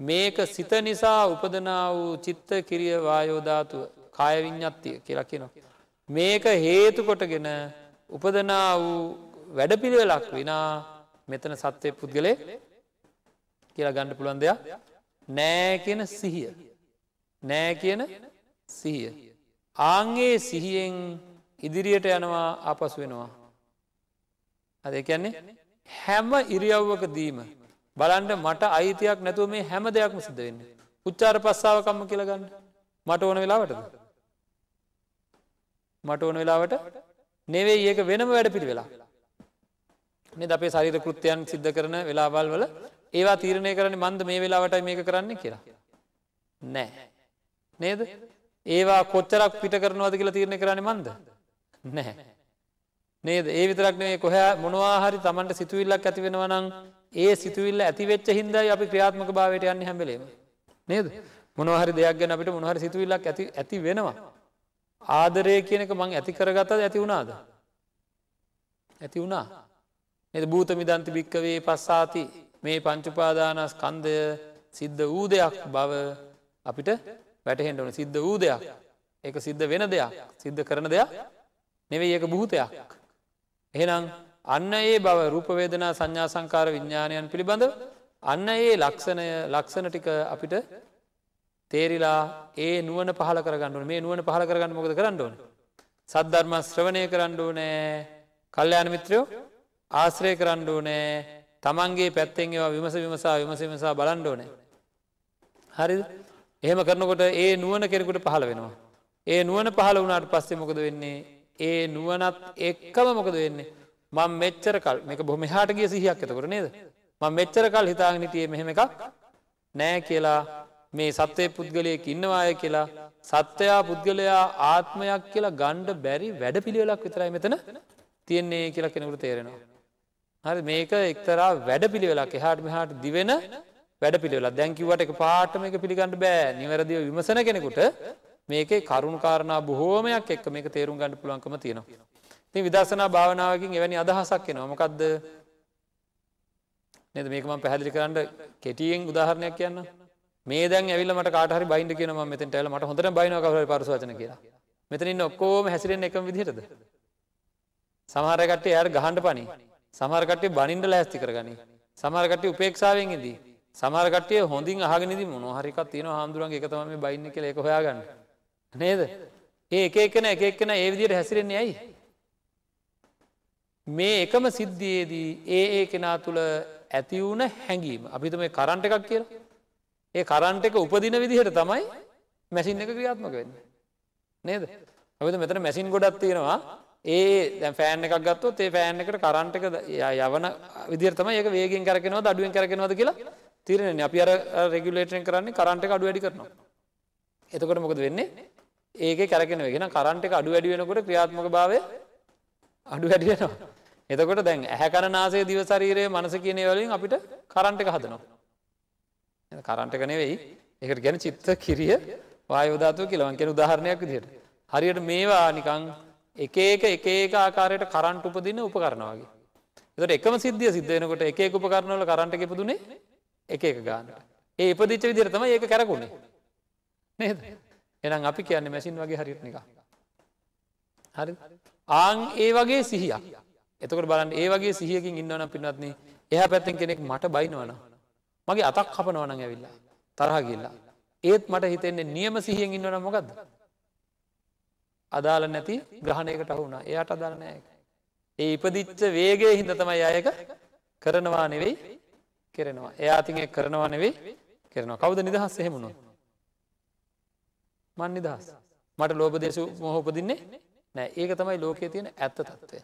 මේක සිත නිසා උපදනා වූ චිත්ත කිරිය වායෝධාතුව කායවිඤ්ඥත්තිය කියලා කියනවා. මේක හේතු කොටගෙන උපදනා වූ වැඩපිළිවෙලක් විනා මෙතන සත්‍යය පුද්ගලේ කියලා ගණ්ඩ පුළුවන් දෙයක් නෑ කියන සිහිය. නෑ කියන සිහිය. ආංගේ සිහියෙන් ඉදිරියට යනවා අපසු වෙනවා. අද කියන්නේ හැම ඉරියව්වක දීම බලන්ට මට අයිතියක් නැතුව මේ හැම දෙයක්ම සිද්ධ වෙන්න. උච්චාර පස්සාාවකම්ම කියලගන්න මට ඕන වෙලාවටද. මට ඕන වෙලාවට නෙවේ ඒක වෙනම වැඩ පිළි වෙලා. නෙ අපේ සරිර කෘත්‍යයන් සිද්ධ කරන වෙලාවල් වල ඒවා තීරණය කරන මන්ද මේ වෙලාවටයි මේක කරන්න කියලා. නෑ. නේද? ඒවා කොච්චරක් පිට කරනවාද කියලා තීරණය කරන්න මන්ද. නැහැ. නේද? ඒ විතරක්නේ කොහැ මොනවාහරි තමන්ට සිතුවිල්ලක් ඇති වෙනවනං ඒ සිතුවිල්ල ඇතිවෙච්ච හින්දයි අපි ක්‍රියාත්මක භාවයට යන්න හැබලේම නේද? මොනහරි දෙයක් ගැන අපිට මොනහරි සිතුවිල්ලක් ඇති ඇති වෙනවා. ආදරය කියනක මං ඇති කරගතද ඇති වුණාද? ඇති වුණා. එ භූත මිදන්ති භික්කවේ පස්සාති. මේ පංචුපාදානස් කන්දය සිද්ධ වූ දෙයක් බව අපිට වැටහෙන්ට ඕන. සිද්ධ වූ දෙයක්. ඒක සිද්ධ වෙන දෙයක්. සිද්ධ කරන දෙයක් නෙවෙයි ඒක භූතයක්. එහෙනම් අන්න ඒ බව රූපවේදනා සංඥා සංකාර විඤ්ඥානයන් පිළිබඳ අන්න ඒ ලක්ෂණය ලක්ෂණ ටික අපිට තේරිලා ඒ නුවන පහල කරගන්නු මේ නුවන පහල කරගන්න මොකද කරන්න ඕන. සද්ධර්ම ශ්‍රවණය කරන්න ඕනෑ. කල්්‍යයාන මිත්‍රයෝ ආශ්‍රය කරන්න ඕනෑ තමන්ගේ පැත්තෙන් ඒවා විමස විමසා විමස විමසා බලන්ඩ ඕනෑ. හරි එහෙම කරනකොට ඒ නුවන කෙනෙකුට පහළ වෙනවා. ඒ නුවන පහල වුණට පස්සේ මොකද වෙන්නේ ඒ නුවනත් එක්කම මොකද වෙන්නේ මං මෙච්චර කල් මේක බොහම හාට ගිය සිහියක් ඇතකොට නේද ම මෙච්චර කල් හිතාගනිටිය මෙහෙම එකක් නෑ කියලා මේ සත්වය පුද්ගලයෙක් ඉන්නවාය කියලා සත්වයා පුද්ගලයා ආත්මයක් කියලා ගණ්ඩ බැරි වැඩ පිළිවෙලක් විතරයි මෙතන තියෙන්නේ කියලා කෙනෙකුට තේරෙනවා. හරි මේක එක්තරා වැඩ පිළිවෙලක් එහාට මෙහාට දිවෙන වැඩ පිළිවෙලා දැංකිවට එක පාටම එක පිළිගන්න බෑ. නිවැරදිව විමසන කෙනෙකුට මේකේ කරුණු කාරණා බොහෝමයක් එක්ක මේක තේරුම් ගන්න පුළුවන්කම තියෙනවා. ති විදර්ශනා භාවනාවකින් එවැනි අදහසක් එනවා. මොකක්ද නද? මේකම පැහදිලි කරන්න කෙටියෙන් උදාහරණයක් කියන්න. මේ දැන් ඇවිල්ල මට කාටහරි බයින්ඩ කියන ම මෙතන් ටල මට හොඳට බයින කවර පරසවචන කියලා. මෙතනින් ඔක්කෝම හැසිරෙන් එකම විදිහටද? සමහරකට යට ගහන්ඩ පනි සමහරකටේ බනින්ඩ ලෑස්ති කරගනි. සමහරකට උපේක්ෂාවෙන් ඉදී. සමහරකටේ හොඳින් අහගෙනදි මොනහරිකත් තියෙන හාමුදුරන් එකතම බයින්න කළ එක හොයාගන්න. නේද? ඒ එක එකන එක එක්කෙන ඒ විදියට හැසිරෙන්නේ ඇයි? මේ එකම සිද්ධියේදී ඒ ඒ කෙනා තුළ ඇතිවුණ හැඟීම. අපිත මේ කරන්ට එකක් කියල. ඒ කරන්ට එක උපදින විදිහට තමයි මැසින් එක ක්‍රියාත්මක වෙන්න. නේද? අපිත මෙතන මැසින් ගොඩත් තියෙනවා. ඒ දැ ෆෑන් එකක් ගත්තොත් ඒ ෆෑන් එකට කරන්ට එක යවන විදිරතම ඒක වේගෙන් කරගෙනවා අඩුවෙන් කරගෙනවද කියලා තිරණ අපි අර රෙගුලේටෙන් කරන්නේ කරන්ට එක අඩු වැඩි කරනවා එතකොට මොකද වෙන්නේ ඒක කැරගෙන වෙගෙන කරන්ට එක අඩු වැඩි වෙනකොට ක්‍රියාත්මක භාවය අඩු වැඩි වෙනවා. එතකොට දැන් ඇහැ කරනාසේ දිවශරීරයේ මනස කියන වලින් අපිට කරන්ට එක හදනවා. කරන්ට එක නෙවෙයි එකට ගැන චිත්ත කිරිය වායෝධාතුව කියලවන් කෙන උදාහරණයක් විදිහට. හරියට මේවා නිකං එක ඒක එක ඒක ආකාරයට කරන්ට උපදින්න උපකරනවාගේ. එතට එකම සිද්ධිය සිද්ධයනකොට එක උපකරනවල කරන්ට එකපදුනේ එක එක ගාන්න. ඒ ඉපදිච්ච විදිරතම ඒක කැරකුණේ. නේද? එනම් අපි කියන්නේ මැසින් වගේ හරිට එක හරි ආං ඒ වගේ සිහියක් එතකට බලන්න ඒ වගේ සිහියකින් ඉන්නවන පින්නත්න එහ පැත්තෙන් කෙනෙක් මට බයිනවන මගේ අතක් කපනවන ඇවිල්ලා තරහ ගිල්ලා ඒත් මට හිතෙන්නේ නියම සිහියෙන් ඉන්නවන මොකක්ද අදාල නැති ග්‍රහණයකට අහුුණ එයාට අදාරණයක ඒ ඉපදිච්ච වේගේ හිද තමයි අයක කරනවා නෙවෙයි කෙරෙනවා. එයාතිගේ කරනවා නෙවෙයි කරනවා. කවද නිදහස් එහෙමුණු මන් නිදහස්. මට ලෝබ දේශ මොහොපදින්නේ නෑ. ඒක තමයි ලෝකයේ තියෙන ඇත්ත තත්ත්වය.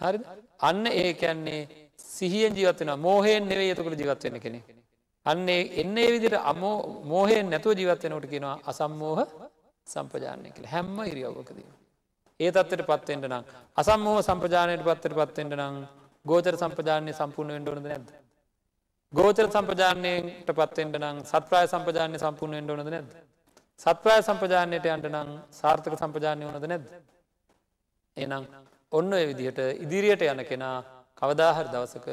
හරි අන්න ඒ කියන්නේ සිහියෙන් ජීවත්වෙන මෝහයෙන් නෙවේ යතකට ජීවත්වෙන කෙනෙ. අන්නේ එන්න ඒ විදිට අමෝ මෝහයෙන් නැතුව ජීවත්වෙනට කෙනවා අසම්මෝහ සම්පජානය කළ හැම්ම ඉරියව්වකදී. ඒ තත්වට පත්වෙන්ට නම් අසම්මෝහ සම්පජානයට පත්තට පත්වෙන්ට නම් ගෝචර සම්පජානය සම්පූර්ණ වෙන්ඩෝනද නැද. ගෝචර සම්පජානයට පත්වෙන්ට නම් සත්‍රාය සම්පජානය සම්පූර්ණ වෙන්ඩෝනද නැද. සත්‍රාය සම්පජානයට අන්ට නම් සාර්ථක සම්පජානය වනද නැද. එනම් ඔන්න ඔය විදිහට ඉදිරියට යන කෙනා කවදාහර දවසක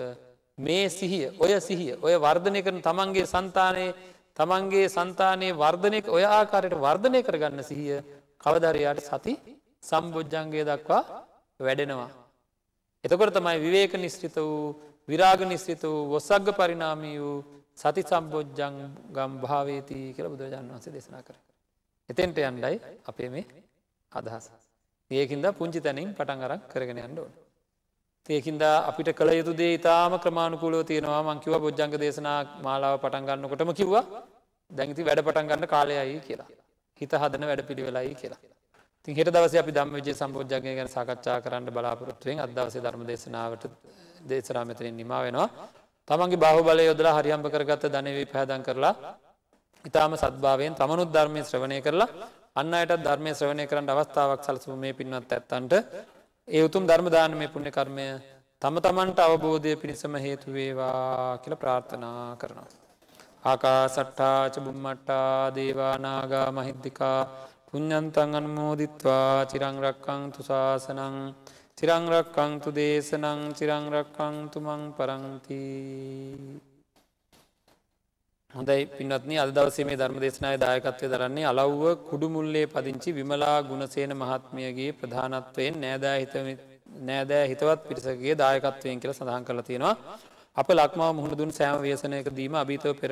මේ සිහිය ඔය සිහිය ඔය වර්ධනය කරන තමන්ගේ සන්තානයේ තමන්ගේ සන්තානයේ වර්ධනය ඔය ආකාරයට වර්ධනය කරගන්න සිහිය කවදරයාට සති සම්බෝජ්ජන්ගේ දක්වා වැඩෙනවා. එතකොට තමයි විවේක නිස්්‍රිත වූ විරාග නිස්්‍රිත වූ වොසක්ග පරිනාමී වූ සති සම්බෝජ්ජං ගම් භාවේති කියල බුදුරජාන් වන්සේ දේශනා කර. එතෙන්ට යන්ඩයි අපේ මේ අදහස. ඒකින්ද පුංචි තැනින් පටන් අරක් කරගෙන යන්නඩෝන. ඒකින්ද අපිට කළ යුතු දේ ඉතාම ක්‍රමාණුකූලව තියෙනවා මංකිව බොජ්ජංග දේශනා මාලාව පටන් ගන්නකොටම කිව්වා දැඟති වැඩ පටන් ගන්න කාලයයි කියලා. හිත හදන වැඩ පිළිවෙලයි කියලා. ති හිට දවස අපි දම් විජය සම්බෝජ්ජගය ගැන සාකච්ඡා කරන්න බලාපොරොත්තුවෙන් අදවස ධර්ම දේශනාවට දේශනා මෙතනින් නිමා වෙනවා. තමන්ගේ බාහු බලය යොදලා හරියම්භ කරගත්ත ධනවී පැදන් කරලා ඉතාම සත්භාවයෙන් තමනුත් ධර්මය ශ්‍රවණය කරලා අන්න අයට ධර්මය ශ්‍රවණය කරන්න අවස්ථාවක් සලසු මේ පින්වත් ඇත්තන්ට ඒ උතුම් ධර්මදාන මේ පුුණ්‍ය කර්මය තම තමන්ට අවබෝධය පිණිසම හේතුවේවා කියල ප්‍රාර්ථනා කරනවා. ආකා සට්ටාච බුම්මට්ටා දේවානාගා මහිද්දිකා පුඤ්ඥන්තන් අන්මෝදිත්වා චිරංරක්කං තුසාසනං චිරංරක්කංතු දේශනං චිරංරක්කංතු මං පරංති හොඳයි. පින්වත්න අද දවසේ මේ ධර්ම දේශනාය දායකත්වය දරන්නේ අලව්ව කුඩුමුල්ලේ පදිංචි විමලා ගුණසේන මහත්මියගේ ප්‍රධානත්වයෙන් නෑදෑ හිත නෑදෑ හිතවත් පිරිසගේ දායකත්වයෙන් කියල සඳහන් කරලා තියෙනවා. අප ලක්මාව මුහුණ දුන් සෑම ව්‍යසනයක දීම අභීතව පෙර